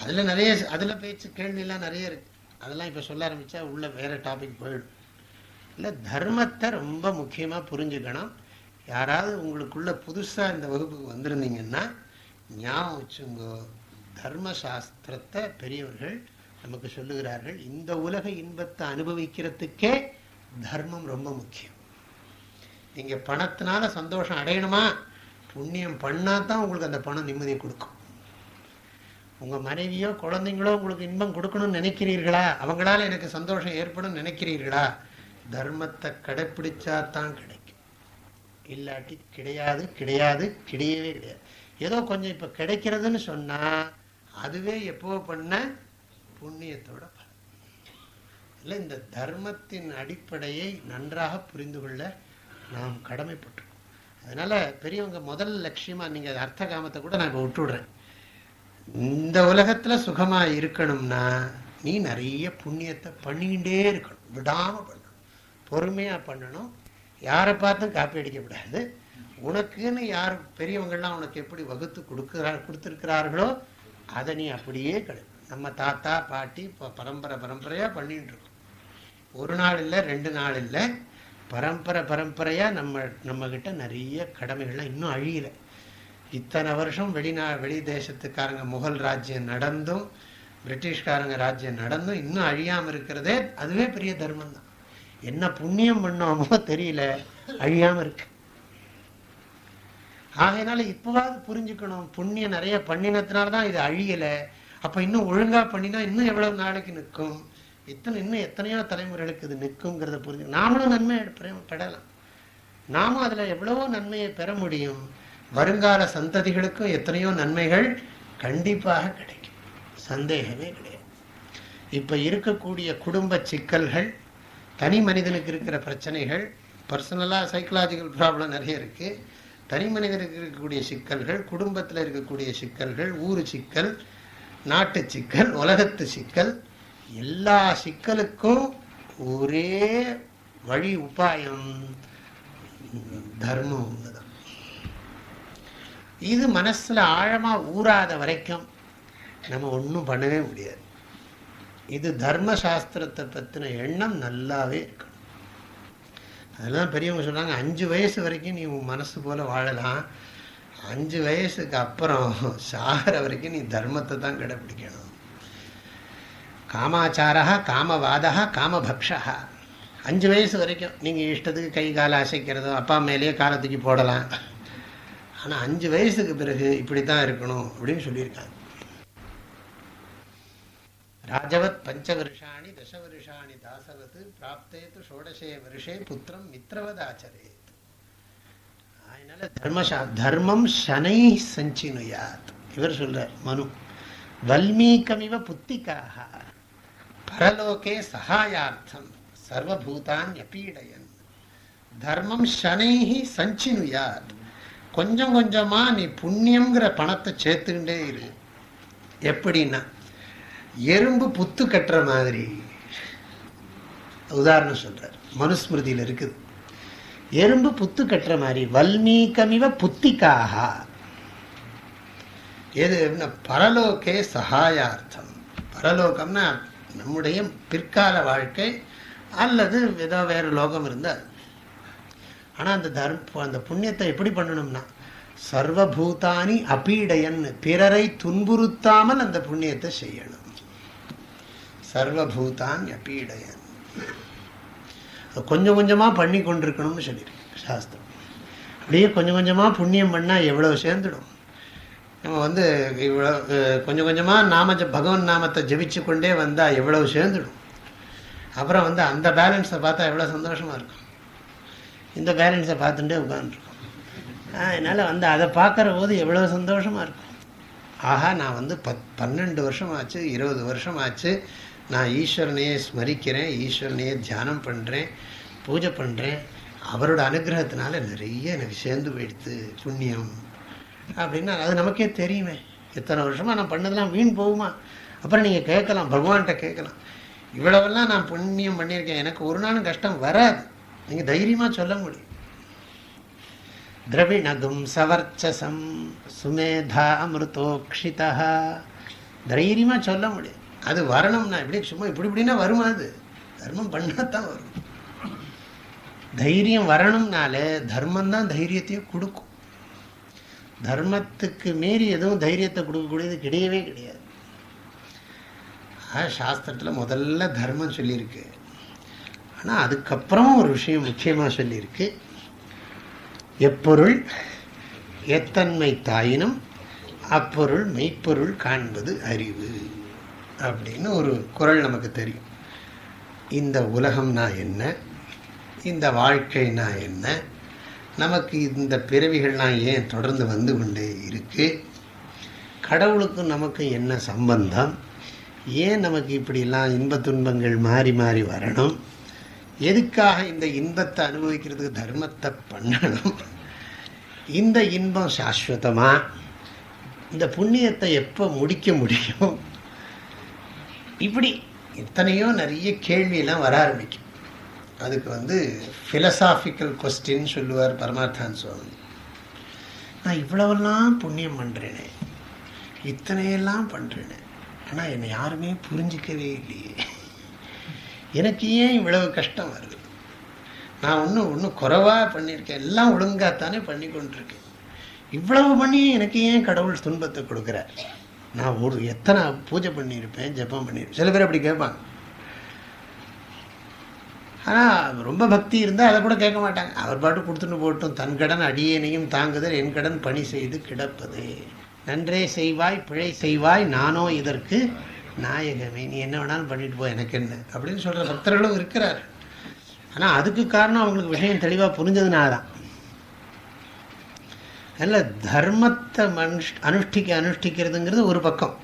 அதில் நிறைய அதில் பேச்சு கேள்வியெல்லாம் நிறைய இருக்கு. அதெல்லாம் இப்போ சொல்ல ஆரம்பித்தா உள்ள வேற டாபிக் போயிடும். இல்லை தர்மத்தை ரொம்ப முக்கியமாக புரிஞ்சுக்கணும். யாராவது உங்களுக்குள்ள புதுசாக இந்த வகுப்புக்கு வந்திருந்தீங்கன்னா ஞாபகம் வச்சுங்கோ. தர்மசாஸ்திரத்தை பெரியவர்கள் நமக்கு சொல்லுகிறார்கள். இந்த உலக இன்பத்தை அனுபவிக்கிறதுக்கே தர்மம் ரொம்ப முக்கியம். நீங்க பணத்தினால சந்தோஷம் அடையணுமா? புண்ணியம் பண்ணால் தான் உங்களுக்கு அந்த பணம் நிம்மதியை கொடுக்கும். உங்க மனைவியோ குழந்தைங்களோ உங்களுக்கு இன்பம் கொடுக்கணும்னு நினைக்கிறீர்களா? அவங்களால எனக்கு சந்தோஷம் ஏற்படும் நினைக்கிறீர்களா? தர்மத்தை கடைப்பிடிச்சா தான் கிடைக்கும். இல்லாட்டி கிடையாது கிடையாது கிடையவே கிடையாது. ஏதோ கொஞ்சம் இப்ப கிடைக்கிறதுன்னு சொன்னா அதுவே எப்போ பண்ண? புண்ணியத்தோட பலன். இல்லை இந்த தர்மத்தின் அடிப்படையை நன்றாக புரிந்து கொள்ள நாம் கடமைப்பட்டிருக்கோம் அதனால பெரியவங்க முதல் லட்சியமாக நீங்கள் அர்த்த காமத்தை கூட நான் இப்போ விட்டுடுறேன். இந்த உலகத்தில் சுகமாக இருக்கணும்னா நீ நிறைய புண்ணியத்தை பண்ணிக்கிட்டே இருக்கணும். விடாமல் பண்ணணும். பொறுமையாக பண்ணணும். யாரை பார்த்தும் காப்பி அடிக்கப்படாது உனக்குன்னு யார் பெரியவங்கள்லாம் உனக்கு எப்படி வகுத்து கொடுக்குறா கொடுத்துருக்கிறார்களோ அதை நீ அப்படியே கிடை. நம்ம தாத்தா பாட்டி ப- பரம்பரை பரம்பரையாக பண்ணிகிட்டு இருக்கோம். ஒரு நாள் இல்லை ரெண்டு நாள் இல்லை. பரம்பரை பரம்பரையா நம்ம நம்ம கிட்ட நிறைய கடமைகள்லாம் இன்னும் அழியலை. இத்தனை வருஷம் வெளிநா வெளி தேசத்துக்காரங்க முகல் ராஜ்யம் நடந்தும் பிரிட்டிஷ்காரங்க ராஜ்யம் நடந்தும் இன்னும் அழியாம இருக்கிறதே அதுவே பெரிய தர்மம் தான். என்ன புண்ணியம் பண்ணோமோ தெரியல அழியாம இருக்கு. ஆகையினால இப்பவாவது புரிஞ்சுக்கணும் புண்ணியம் நிறைய பண்ணினதுனால தான் இது அழியலை. அப்போ இன்னும் ஒழுங்கா பண்ணினா இன்னும் எவ்வளவு நாளைக்கு நிற்கும்? இத்தனை இன்னும் எத்தனையோ தலைமுறைகளுக்கு இது நிற்குங்கிறத புரிஞ்சு நாமளும் நன்மை பெற- பெறலாம். நாமும் அதுல எவ்வளவோ நன்மையை பெற முடியும். வருங்கால சந்ததிகளுக்கும் எத்தனையோ நன்மைகள் கண்டிப்பாக கிடைக்கும். சந்தேகமே கிடையாது. இப்ப இருக்கக்கூடிய குடும்ப சிக்கல்கள் தனி மனிதனுக்கு இருக்கிற பிரச்சனைகள் பர்சனலாக சைக்கலாஜிக்கல் ப்ராப்ளம் நிறைய இருக்கு. தனி மனிதனுக்கு இருக்கக்கூடிய சிக்கல்கள் குடும்பத்தில் இருக்கக்கூடிய சிக்கல்கள் ஊர் சிக்கல் நாட்டு சிக்கல் உலகத்து சிக்கல் எல்லா சிக்கலுக்கும் ஒரே வழி உபாயம் தர்மம் ஒண்ணுதான் இது மனசுல ஆழமா ஊறாத வரைக்கும் நம்ம ஒண்ணும் பண்ணவே முடியாது. இது தர்ம சாஸ்திரத்தை பத்தின எண்ணம் நல்லாவே இருக்கணும். அதெல்லாம் பெரியவங்க சொல்றாங்க அஞ்சு வயசு வரைக்கும் நீ உன் மனசு போல வாழலாம். அஞ்சு வயசுக்கு அப்புறம் சாகிற வரைக்கும் நீ தர்மத்தை தான் கடைபிடிக்கணும் காமாச்சாரா காமவாதா காமபக்ஷா அஞ்சு வயசு வரைக்கும் நீங்க இஷ்டத்துக்கு கை காலை அசைக்கிறதோ அப்பா மேலேயே காலத்துக்கு போடலாம். ஆனா அஞ்சு வயசுக்கு பிறகு இப்படித்தான் இருக்கணும் அப்படின்னு சொல்லியிருக்காங்க. ராஜவத் பஞ்ச வருஷாணி தச வருஷாணி தாசவத் பிராப்தேத்து ஷோடசே வருஷே புத்திரம் மித்ரவத் ஆச்சரேத். அதனால தர்மசா தர்மம் சனை சஞ்சினுயாத். இவர் சொல்றார் மனு. வல்மீகமிவ புத்திக்காக பரலோகே சகாயார்த்தம் சர்வபூதான் எப்பீடையன் தர்மம் சனைஹி சஞ்சினுயாத் கொஞ்சம் கொஞ்சமா நீ புண்ணியம்ங்கிற பணத்தை சேர்த்துக்கிட்டே இரு எப்படின்னா எறும்பு புத்து கட்டுற மாதிரி உதாரணம் சொல்றார். மனுஸ்மிருதியில் இருக்குது. எறும்பு புத்து கட்டுற மாதிரி வல்மீகமிவ புத்திக்காக எது என்ன, பரலோகே சகாயார்த்தம் பரலோகம்னா நம்முடைய பிற்கால வாழ்க்கை அல்லது ஏதோ வேற லோகம் இருந்தால். ஆனா அந்த தர்ம அந்த புண்ணியத்தை எப்படி பண்ணணும்னா சர்வபூதானி அபீடையன் பிறரை துன்புறுத்தாமல் அந்த புண்ணியத்தை செய்யணும். சர்வபூதான் அபீடையன். கொஞ்சம் கொஞ்சமா பண்ணி கொண்டிருக்கணும்னு சொல்லியிருக்கு சாஸ்திரம். அப்படியே கொஞ்சம் கொஞ்சமா புண்ணியம் பண்ணா எவ்வளவு சேர்ந்துடும்? நம்ம வந்து இவ்வளோ கொஞ்சம் கொஞ்சமாக நாம ஜ- பகவன் நாமத்தை ஜபிச்சு கொண்டே வந்தால் எவ்வளவு சேர்ந்துடும். அப்புறம் வந்து அந்த பேலன்ஸை பார்த்தா எவ்வளோ சந்தோஷமாக இருக்கும். இந்த பேலன்ஸை பார்த்துட்டே உட்காந்துருக்கும் அதனால் வந்து அதை பார்க்குற போது எவ்வளோ சந்தோஷமாக இருக்கும். ஆஹா நான் வந்து பத் பன்னெண்டு வருஷம் ஆச்சு இருபது வருஷம் ஆச்சு நான் ஈஸ்வரனையே ஸ்மரிக்கிறேன் ஈஸ்வரனையே தியானம் பண்ணுறேன் பூஜை பண்ணுறேன் அவரோட அனுகிரகத்தினால நிறைய எனக்கு சேர்ந்து போயிடுத்து புண்ணியம். அப்படின்னா அது நமக்கே தெரியுமே. எத்தனை வருஷமாக நான் பண்ணதெல்லாம் வீண் போகுமா? அப்புறம் நீங்கள் கேட்கலாம் பகவான்கிட்ட கேட்கலாம். இவ்வளவெல்லாம் நான் புண்ணியம் பண்ணியிருக்கேன். எனக்கு ஒரு நாளும் கஷ்டம் வராது. நீங்கள் தைரியமாக சொல்ல முடியும். திரவிணகும் சவர்ச்சசம் சுமேதா அமிர்தோக்ஷிதா. தைரியமாக சொல்ல முடியும். அது வரணும்னா இப்படி சும்மா இப்படி இப்படின்னா வருமா அது? தர்மம் பண்ணாதான் வரும். தைரியம் வரணும்னாலே தர்மம் தான் தைரியத்தையும் கொடுக்கும். தர்மத்துக்கு மீறி எதுவும் தைரியத்தை கொடுக்கக்கூடியது கிடையவே கிடையாது. சாஸ்திரத்தில் முதல்ல தர்மம் சொல்லியிருக்கு. ஆனால் அதுக்கப்புறம் ஒரு விஷயம் முக்கியமாக சொல்லியிருக்கு. எப்பொருள் எத்தன்மை தாயினும் அப்பொருள் மெய்ப்பொருள் காண்பது அறிவு அப்படின்னு ஒரு குரல் நமக்கு தெரியும். இந்த உலகம்னா என்ன? இந்த வாழ்க்கைனா என்ன? நமக்கு இந்த பிறவிகள்லாம் ஏன் தொடர்ந்து வந்து கொண்டே இருக்கு? கடவுளுக்கும் நமக்கு என்ன சம்பந்தம்? ஏன் நமக்கு இப்படிலாம் இன்ப துன்பங்கள் மாறி மாறி வரணும்? எதுக்காக இந்த இன்பத்தை அனுபவிக்கிறதுக்கு தர்மத்தை பண்ணணும்? இந்த இன்பம் சாஸ்வதமாக இந்த புண்ணியத்தை எப்போ முடிக்க முடியும்? இப்படி எத்தனையோ நிறைய கேள்வியெல்லாம் வர ஆரம்பிக்கும். அதுக்கு வந்து ஃபிலசாஃபிக்கல் கொஸ்டின் சொல்லுவார் பரமார்த்தான் சுவாமி. நான் இவ்வளவெல்லாம் புண்ணியம் பண்ணுறேனே இத்தனையெல்லாம் பண்ணுறேனே ஆனால் என்னை யாருமே புரிஞ்சிக்கவே இல்லையே. எனக்கு ஏன் இவ்வளவு கஷ்டம் வருது? நான் ஒன்றும் ஒன்றும் குறைவாக பண்ணியிருக்கேன். எல்லாம் ஒழுங்காகத்தானே பண்ணி கொண்டிருக்கேன். இவ்வளவு பண்ணி எனக்கு ஏன் கடவுள் துன்பத்தை கொடுக்குறார்? நான் ஒரு எத்தனை பூஜை பண்ணியிருப்பேன் ஜப்பம் பண்ணியிருப்பேன். சில பேர் அப்படி கேட்பாங்க. ஆனால் ரொம்ப பக்தி இருந்தால் அதை கூட கேட்க மாட்டாங்க. அவர் பாட்டு கொடுத்துட்டு போட்டும் தன் கடன் அடியேனையும் தாங்குதல் என் கடன் பணி செய்து கிடப்பது. நன்றே செய்வாய் பிழை செய்வாய் நானோ இதற்கு நாயகமே. நீ என்ன வேணாலும் பண்ணிட்டு போ எனக்கு என்ன? அப்படின்னு சொல்கிற பக்தர்களும் இருக்கிறார். ஆனால் அதுக்கு காரணம் அவங்களுக்கு விஷயம் தெளிவாக புரிஞ்சதுனால தான். அதில் தர்மத்தை மனுஷ் அனுஷ்டிக்க அனுஷ்டிக்கிறதுங்கிறது ஒரு பக்கம்.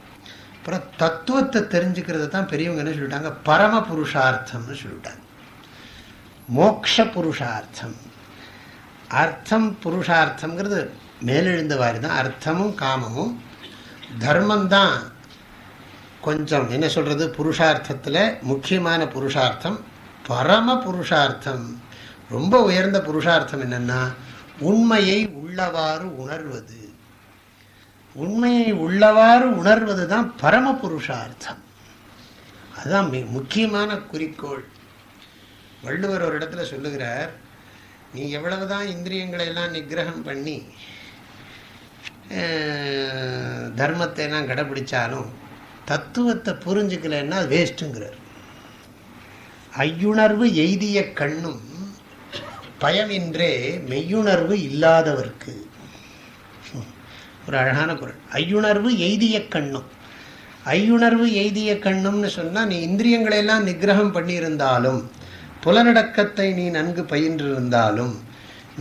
அப்புறம் தத்துவத்தை தெரிஞ்சுக்கிறது தான் பெரியவங்க என்ன சொல்லிட்டாங்க? பரம புருஷார்த்தம்னு சொல்லிட்டாங்க. மோக்ஷ புருஷார்த்தம் அர்த்தம் புருஷார்த்தம்ங்கிறது மேலெழுந்தவாறு தான். அர்த்தமும் காமமும் தர்மம்தான். கொஞ்சம் என்ன சொல்கிறது புருஷார்த்தத்தில் முக்கியமான புருஷார்த்தம் பரம புருஷார்த்தம். ரொம்ப உயர்ந்த புருஷார்த்தம் என்னென்னா உண்மையை உள்ளவாறு உணர்வது. உண்மையை உள்ளவாறு உணர்வது தான் பரம புருஷார்த்தம். அதுதான் முக்கியமான குறிக்கோள். வள்ளுவர் ஒரு இடத்துல சொல்லுகிறார் நீ எவ்வளவுதான் இந்திரியங்களை எல்லாம் நிகிரகம் பண்ணி தர்மத்தை எல்லாம் கடைபிடிச்சாலும் தத்துவத்தை புரிஞ்சுக்கலன்னா அது வேஸ்ட்டுங்கிறார். ஐயுணர்வு எய்திய கண்ணும் பயமின்றே மெய்யுணர்வு இல்லாதவர்க்கு. ஒரு அழகான குரல். ஐயுணர்வு எய்திய கண்ணும். ஐயுணர்வு எய்திய கண்ணும்னு சொன்னால் நீ இந்திரியங்களை எல்லாம் நிகிரகம் பண்ணியிருந்தாலும் புலநடக்கத்தை நீ நன்கு பயின்றிருந்தாலும்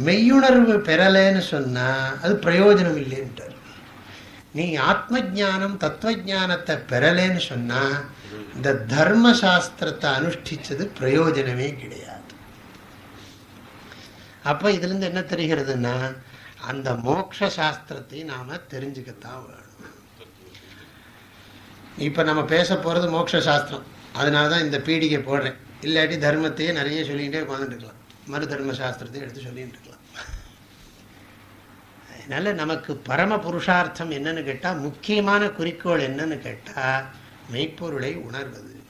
மெய்யுணர்வு பெறலைன்னு சொன்னால் அது பிரயோஜனம் இல்லைன்ட்டார். நீ ஆத்ம ஜானம் தத்துவ ஜானத்தை பெறலைன்னு சொன்னால் இந்த தர்ம சாஸ்திரத்தை அனுஷ்டிச்சது பிரயோஜனமே கிடையாது. அப்போ இதுலேருந்து என்ன தெரிகிறதுனா அந்த மோக்ஷ சாஸ்திரத்தை நாம் தெரிஞ்சுக்கத்தான் வேணும். இப்போ நம்ம பேச போகிறது மோக்ஷ சாஸ்திரம் அதனால தான் இந்த பீடிகை போடுறேன். இல்லாட்டி தர்மத்தையே நிறைய சொல்லிகிட்டே உட்காந்துட்டுருக்கலாம் மறு தர்ம சாஸ்திரத்தையும் எடுத்து சொல்லிகிட்டு இருக்கலாம் அதனால நமக்கு பரம புருஷார்த்தம் என்னன்னு கேட்டால் முக்கியமான குறிக்கோள் என்னன்னு கேட்டால் மெய்ப்பொருளை உணர்வது.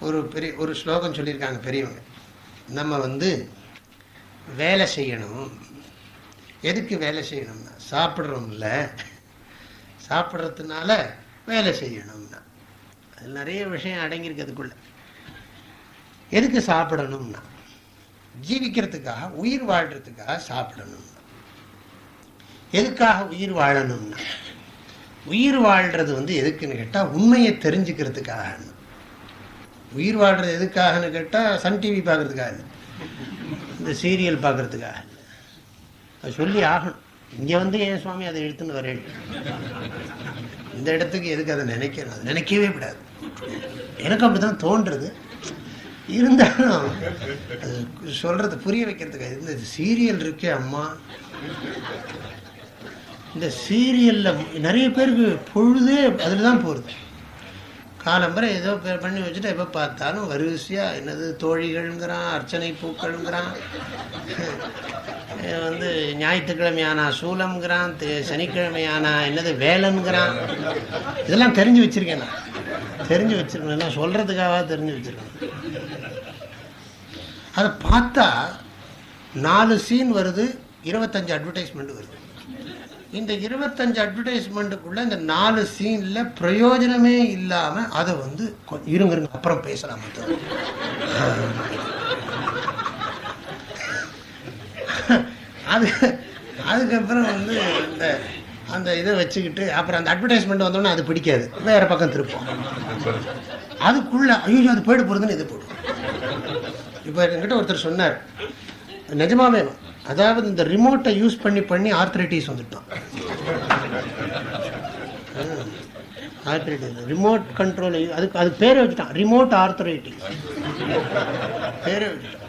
ஒரு பெரிய ஒரு ஸ்லோகம் சொல்லியிருக்காங்க பெரியவங்க. நம்ம வந்து வேலை செய்யணும். எதுக்கு வேலை செய்யணும்னா சாப்பிட்றோம்ல. சாப்பிட்றதுனால வேலை செய்யணும்னா. அது நிறைய விஷயம் அடங்கியிருக்கிறதுக்குள்ளே எதுக்கு சாப்பிடணும்னா? ஜீவிக்கிறதுக்காக உயிர் வாழ்றதுக்காக சாப்பிடணும்னா எதுக்காக உயிர் வாழணும்னா? உயிர் வாழ்றது வந்து எதுக்குன்னு கேட்டால் உண்மையை தெரிஞ்சுக்கிறதுக்காக. உயிர் வாழ்றது எதுக்காகன்னு கேட்டால் சன் டிவி பார்க்கறதுக்காக. இந்த சீரியல் பார்க்கறதுக்காக. அது சொல்லி ஆகணும். இங்கே வந்து ஏன் சுவாமி அதை எழுத்துன்னு வரேன்? இந்த இடத்துக்கு எதுக்கு அதை நினைக்கணும்? அது நினைக்கவே விடாது எனக்கு அப்படிதான் தோன்றுறது இருந்தாலும் அது சொல்றது புரிய வைக்கிறதுக்கு இந்த சீரியல் இருக்கே அம்மா. இந்த சீரியல்ல நிறைய பேருக்கு பொழுதே அதில் தான் போகிறது காலம்பரை ஏதோ பண்ணி வச்சுட்டு எப்போ பார்த்தாலும் வரிசையாக என்னது தோழிகள்ங்கிறான் அர்ச்சனை பூக்கள்ங்கிறான். வந்து ஞாயிற்றுக்கிழமையானா சூலம்ங்கிறான் சனிக்கிழமையானா என்னது வேலன்கிறான் இதெல்லாம் தெரிஞ்சு வச்சுருக்கேன் நான். தெரிஞ்சு வச்சுருக்கேன் எல்லாம் சொல்கிறதுக்காக தெரிஞ்சு வச்சுருக்கணும். அதை பார்த்தா நாலு சீன் வருது இருபத்தஞ்சு அட்வர்டைஸ்மெண்ட் வருது. இந்த இருபத்தஞ்சு அட்வர்டைஸ்மெண்ட்டுக்குள்ளே இந்த நாலு சீனில் பிரயோஜனமே இல்லாமல் அதை வந்து இருங்க இருங்க அப்புறம் பேசலாம்? அது அதுக்கப்புறம் வந்து இந்த அந்த இதை வச்சுக்கிட்டு அப்புறம் அந்த அட்வர்டைஸ்மெண்ட் வந்தோடனே அது பிடிக்காது. வேற பக்கம் திருப்போம். அதுக்குள்ள ஐயோ அது போயிட்டு போறதுன்னு இது போடும். இப்போ என்கிட்ட ஒருத்தர் சொன்னார் நிஜமாவே அதாவது இந்த ரிமோட்டை யூஸ் பண்ணி பண்ணி ஆர்த்ரைட்டிஸ் வந்துட்டான் ஆர்த்ரைட்டிஸ் ரிமோட் கண்ட்ரோல் அதுக்கு அதுக்கு பேரை வச்சுட்டான் ரிமோட் ஆர்த்ரைட்டிஸ் பேரை வச்சுட்டான்.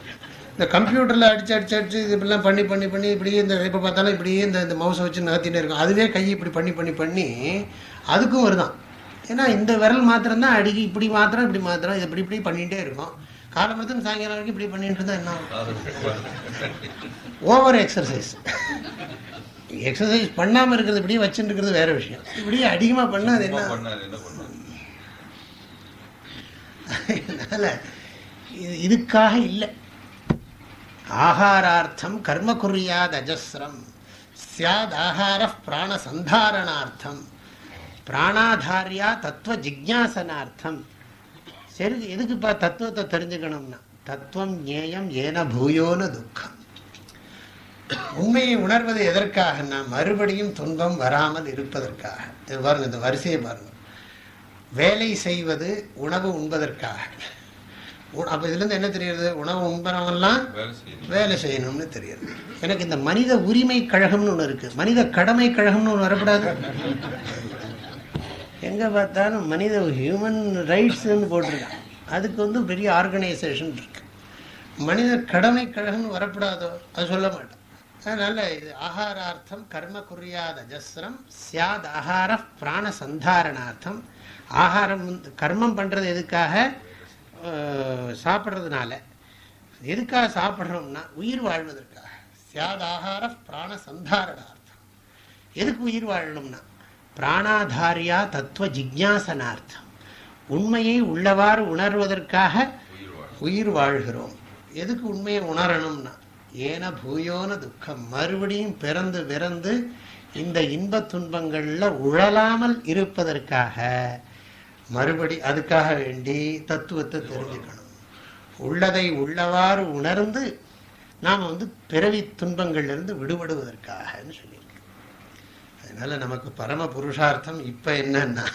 இந்த கம்ப்யூட்டரில் அடிச்சு அடிச்சு அடிச்சு இது இப்படிலாம் பண்ணி பண்ணி பண்ணி இப்படியே இந்த இப்போ பார்த்தாலும் இப்படியே இந்த இந்த மவுஸை வச்சு நகர்த்தினே இருக்கும். அதுவே கை இப்படி பண்ணி பண்ணி பண்ணி அதுக்கும் வருதான் ஏன்னா இந்த விரல் மாத்திரம் தான் அடிக்கி இப்படி மாத்திரம் இப்படி மாத்திரம் இது இப்படி இப்படி பண்ணிகிட்டே இருக்கும். காலம்பரத்துக்கு சாயங்காலம் வரைக்கும் இப்படி பண்ணிட்டு இருந்தா என்ன ஓவர் எக்ஸசைஸ் எக்ஸசைஸ் பண்ணாமல் இருக்கிறது இப்படியே வச்சுட்டு இருக்கிறது வேற விஷயம். இப்படியே அதிகமாக பண்ணால் அது என்ன? (laughs) அதனால இதுக்காக இல்லை. ஆகாரார்த்தம் கர்ம குறியாத் அஜஸ்ரம் சியாத் ஆகார பிராண சந்தாரணார்த்தம் பிராணாதாரியா தத்துவ ஜிக்யாசனார்த்தம் சரி எதுக்குப்பா தத்துவத்தை தெரிஞ்சுக்கணும்னா? தத்துவம் ஞேயம் ஏன பூயோன துக்கம். உண்மையை உணர்வது எதற்காகனா மறுபடியும் துன்பம் வராமல் இருப்பதற்காக. பாருங்க இந்த வரிசையை பாருங்க. வேலை செய்வது உணவு உண்பதற்காக. அப்போ இதுலேருந்து என்ன தெரியுது? உணவு உண்பவங்கெல்லாம் வேலை செய்யணும்னு தெரியுது. எனக்கு இந்த மனித உரிமை கழகம்னு ஒன்று இருக்கு. மனித கடமை கழகம்னு ஒன்று வரக்கூடாது. எங்கே பார்த்தாலும் மனித ஹியூமன் ரைட்ஸ்ன்னு போட்டிருக்கான். அதுக்கு வந்து பெரிய ஆர்கனைசேஷன் இருக்கு. மனித கடமை கழகம்னு வரக்கூடாதோ? அது சொல்ல மாட்டேன். அதனால இது ஆகாரார்த்தம் கர்ம குறியாத அஜஸ்ரம் சியாத் ஆகார பிராண சந்தாரணார்த்தம். ஆகாரம் கர்மம் பண்ணுறது எதுக்காக? சாப்பிட்றதுனால. எதுக்காக சாப்பிட்றோம்னா உயிர் வாழ்வதற்காக. சியாத் ஆகார பிராண சந்தாரணார்த்தம் எதுக்கு உயிர் வாழணும்னா பிராணாதாரியா தத்துவ ஜிக்யாசனார்த்தம். உண்மையை உள்ளவாறு உணர்வதற்காக உயிர் வாழ்கிறோம். எதுக்கு உண்மையை உணரணும்னா ஏன பூயோன துக்கம். மறுபடியும் பிறந்து பிறந்து இந்த இன்ப துன்பங்களில் உழலாமல் இருப்பதற்காக மறுபடி அதுக்காக வேண்டி தத்துவத்தை தெரிஞ்சுக்கணும். உள்ளதை உள்ளவாறு உணர்ந்து நாம் வந்து பிறவி துன்பங்கள்லேருந்து விடுபடுவதற்காகன்னு சொல்லியிருக்கோம் அதனால் நமக்கு பரம புருஷார்த்தம் இப்போ என்னன்னா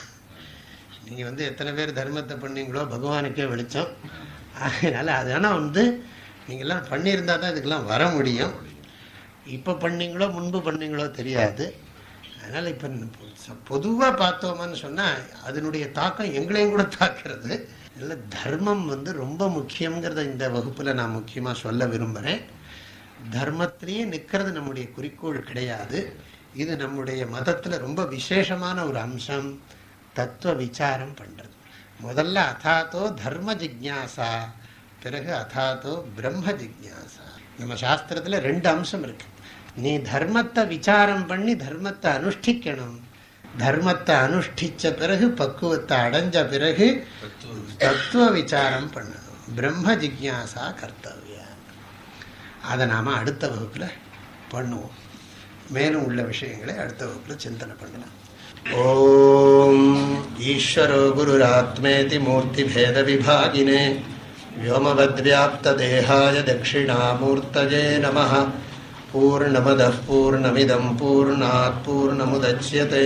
நீங்கள் வந்து எத்தனை பேர் தர்மத்தை பண்ணீங்களோ பகவானுக்கே வெளிச்சம். அதனால் அதனால் வந்து நீங்கள்லாம் பண்ணியிருந்தா தான் இதுக்கெல்லாம் வர முடியும். இப்போ பண்ணீங்களோ முன்பு பண்ணீங்களோ தெரியாது. அதனால் இப்போ பொதுவாக பார்த்தோமான்னு சொன்னால் அதனுடைய தாக்கம் எங்களையும் கூட தாக்குறது. இல்லை தர்மம் வந்து ரொம்ப முக்கியங்கிறத இந்த வகுப்பில் நான் முக்கியமாக சொல்ல விரும்புகிறேன் தர்மத்திலேயே நிற்கிறது நம்முடைய குறிக்கோள் கிடையாது. இது நம்முடைய மதத்தில் ரொம்ப விசேஷமான ஒரு அம்சம். தத்துவ விசாரம் பண்ணுறது முதல்ல அதாத்தோ தர்ம ஜிக்யாசா பிறகு அதாத்தோ பிரம்ம ஜிக்யாசா. நம்ம சாஸ்திரத்தில் ரெண்டு அம்சம் இருக்கு. நீ தர்மத்தை விசாரம் பண்ணி தர்மத்தை அனுஷ்டிக்கணும். தர்மத்தை அனுஷ்டிச்ச பிறகு பக்குவத்தை அடைஞ்ச பிறகு தத்துவ விசாரம் பண்ணணும் பிரம்ம ஜிக்யாசா கர்த்தவியா அதை நாம் அடுத்த வகுப்பில் பண்ணுவோம் மேலும் உள்ள விஷயங்களை அடுத்த வகுப்பில் சிந்தனை பண்ணலாம் ஓம் ஈஸ்வரோ குருராத்மேதி மூர்த்தி பேத விபாகினே व्योमवद्व्याप्तदेहाय दक्षिणामूर्तये नमः पूर्णमदः पूर्णमिदं पूर्णात् पूर्णमुदच्यते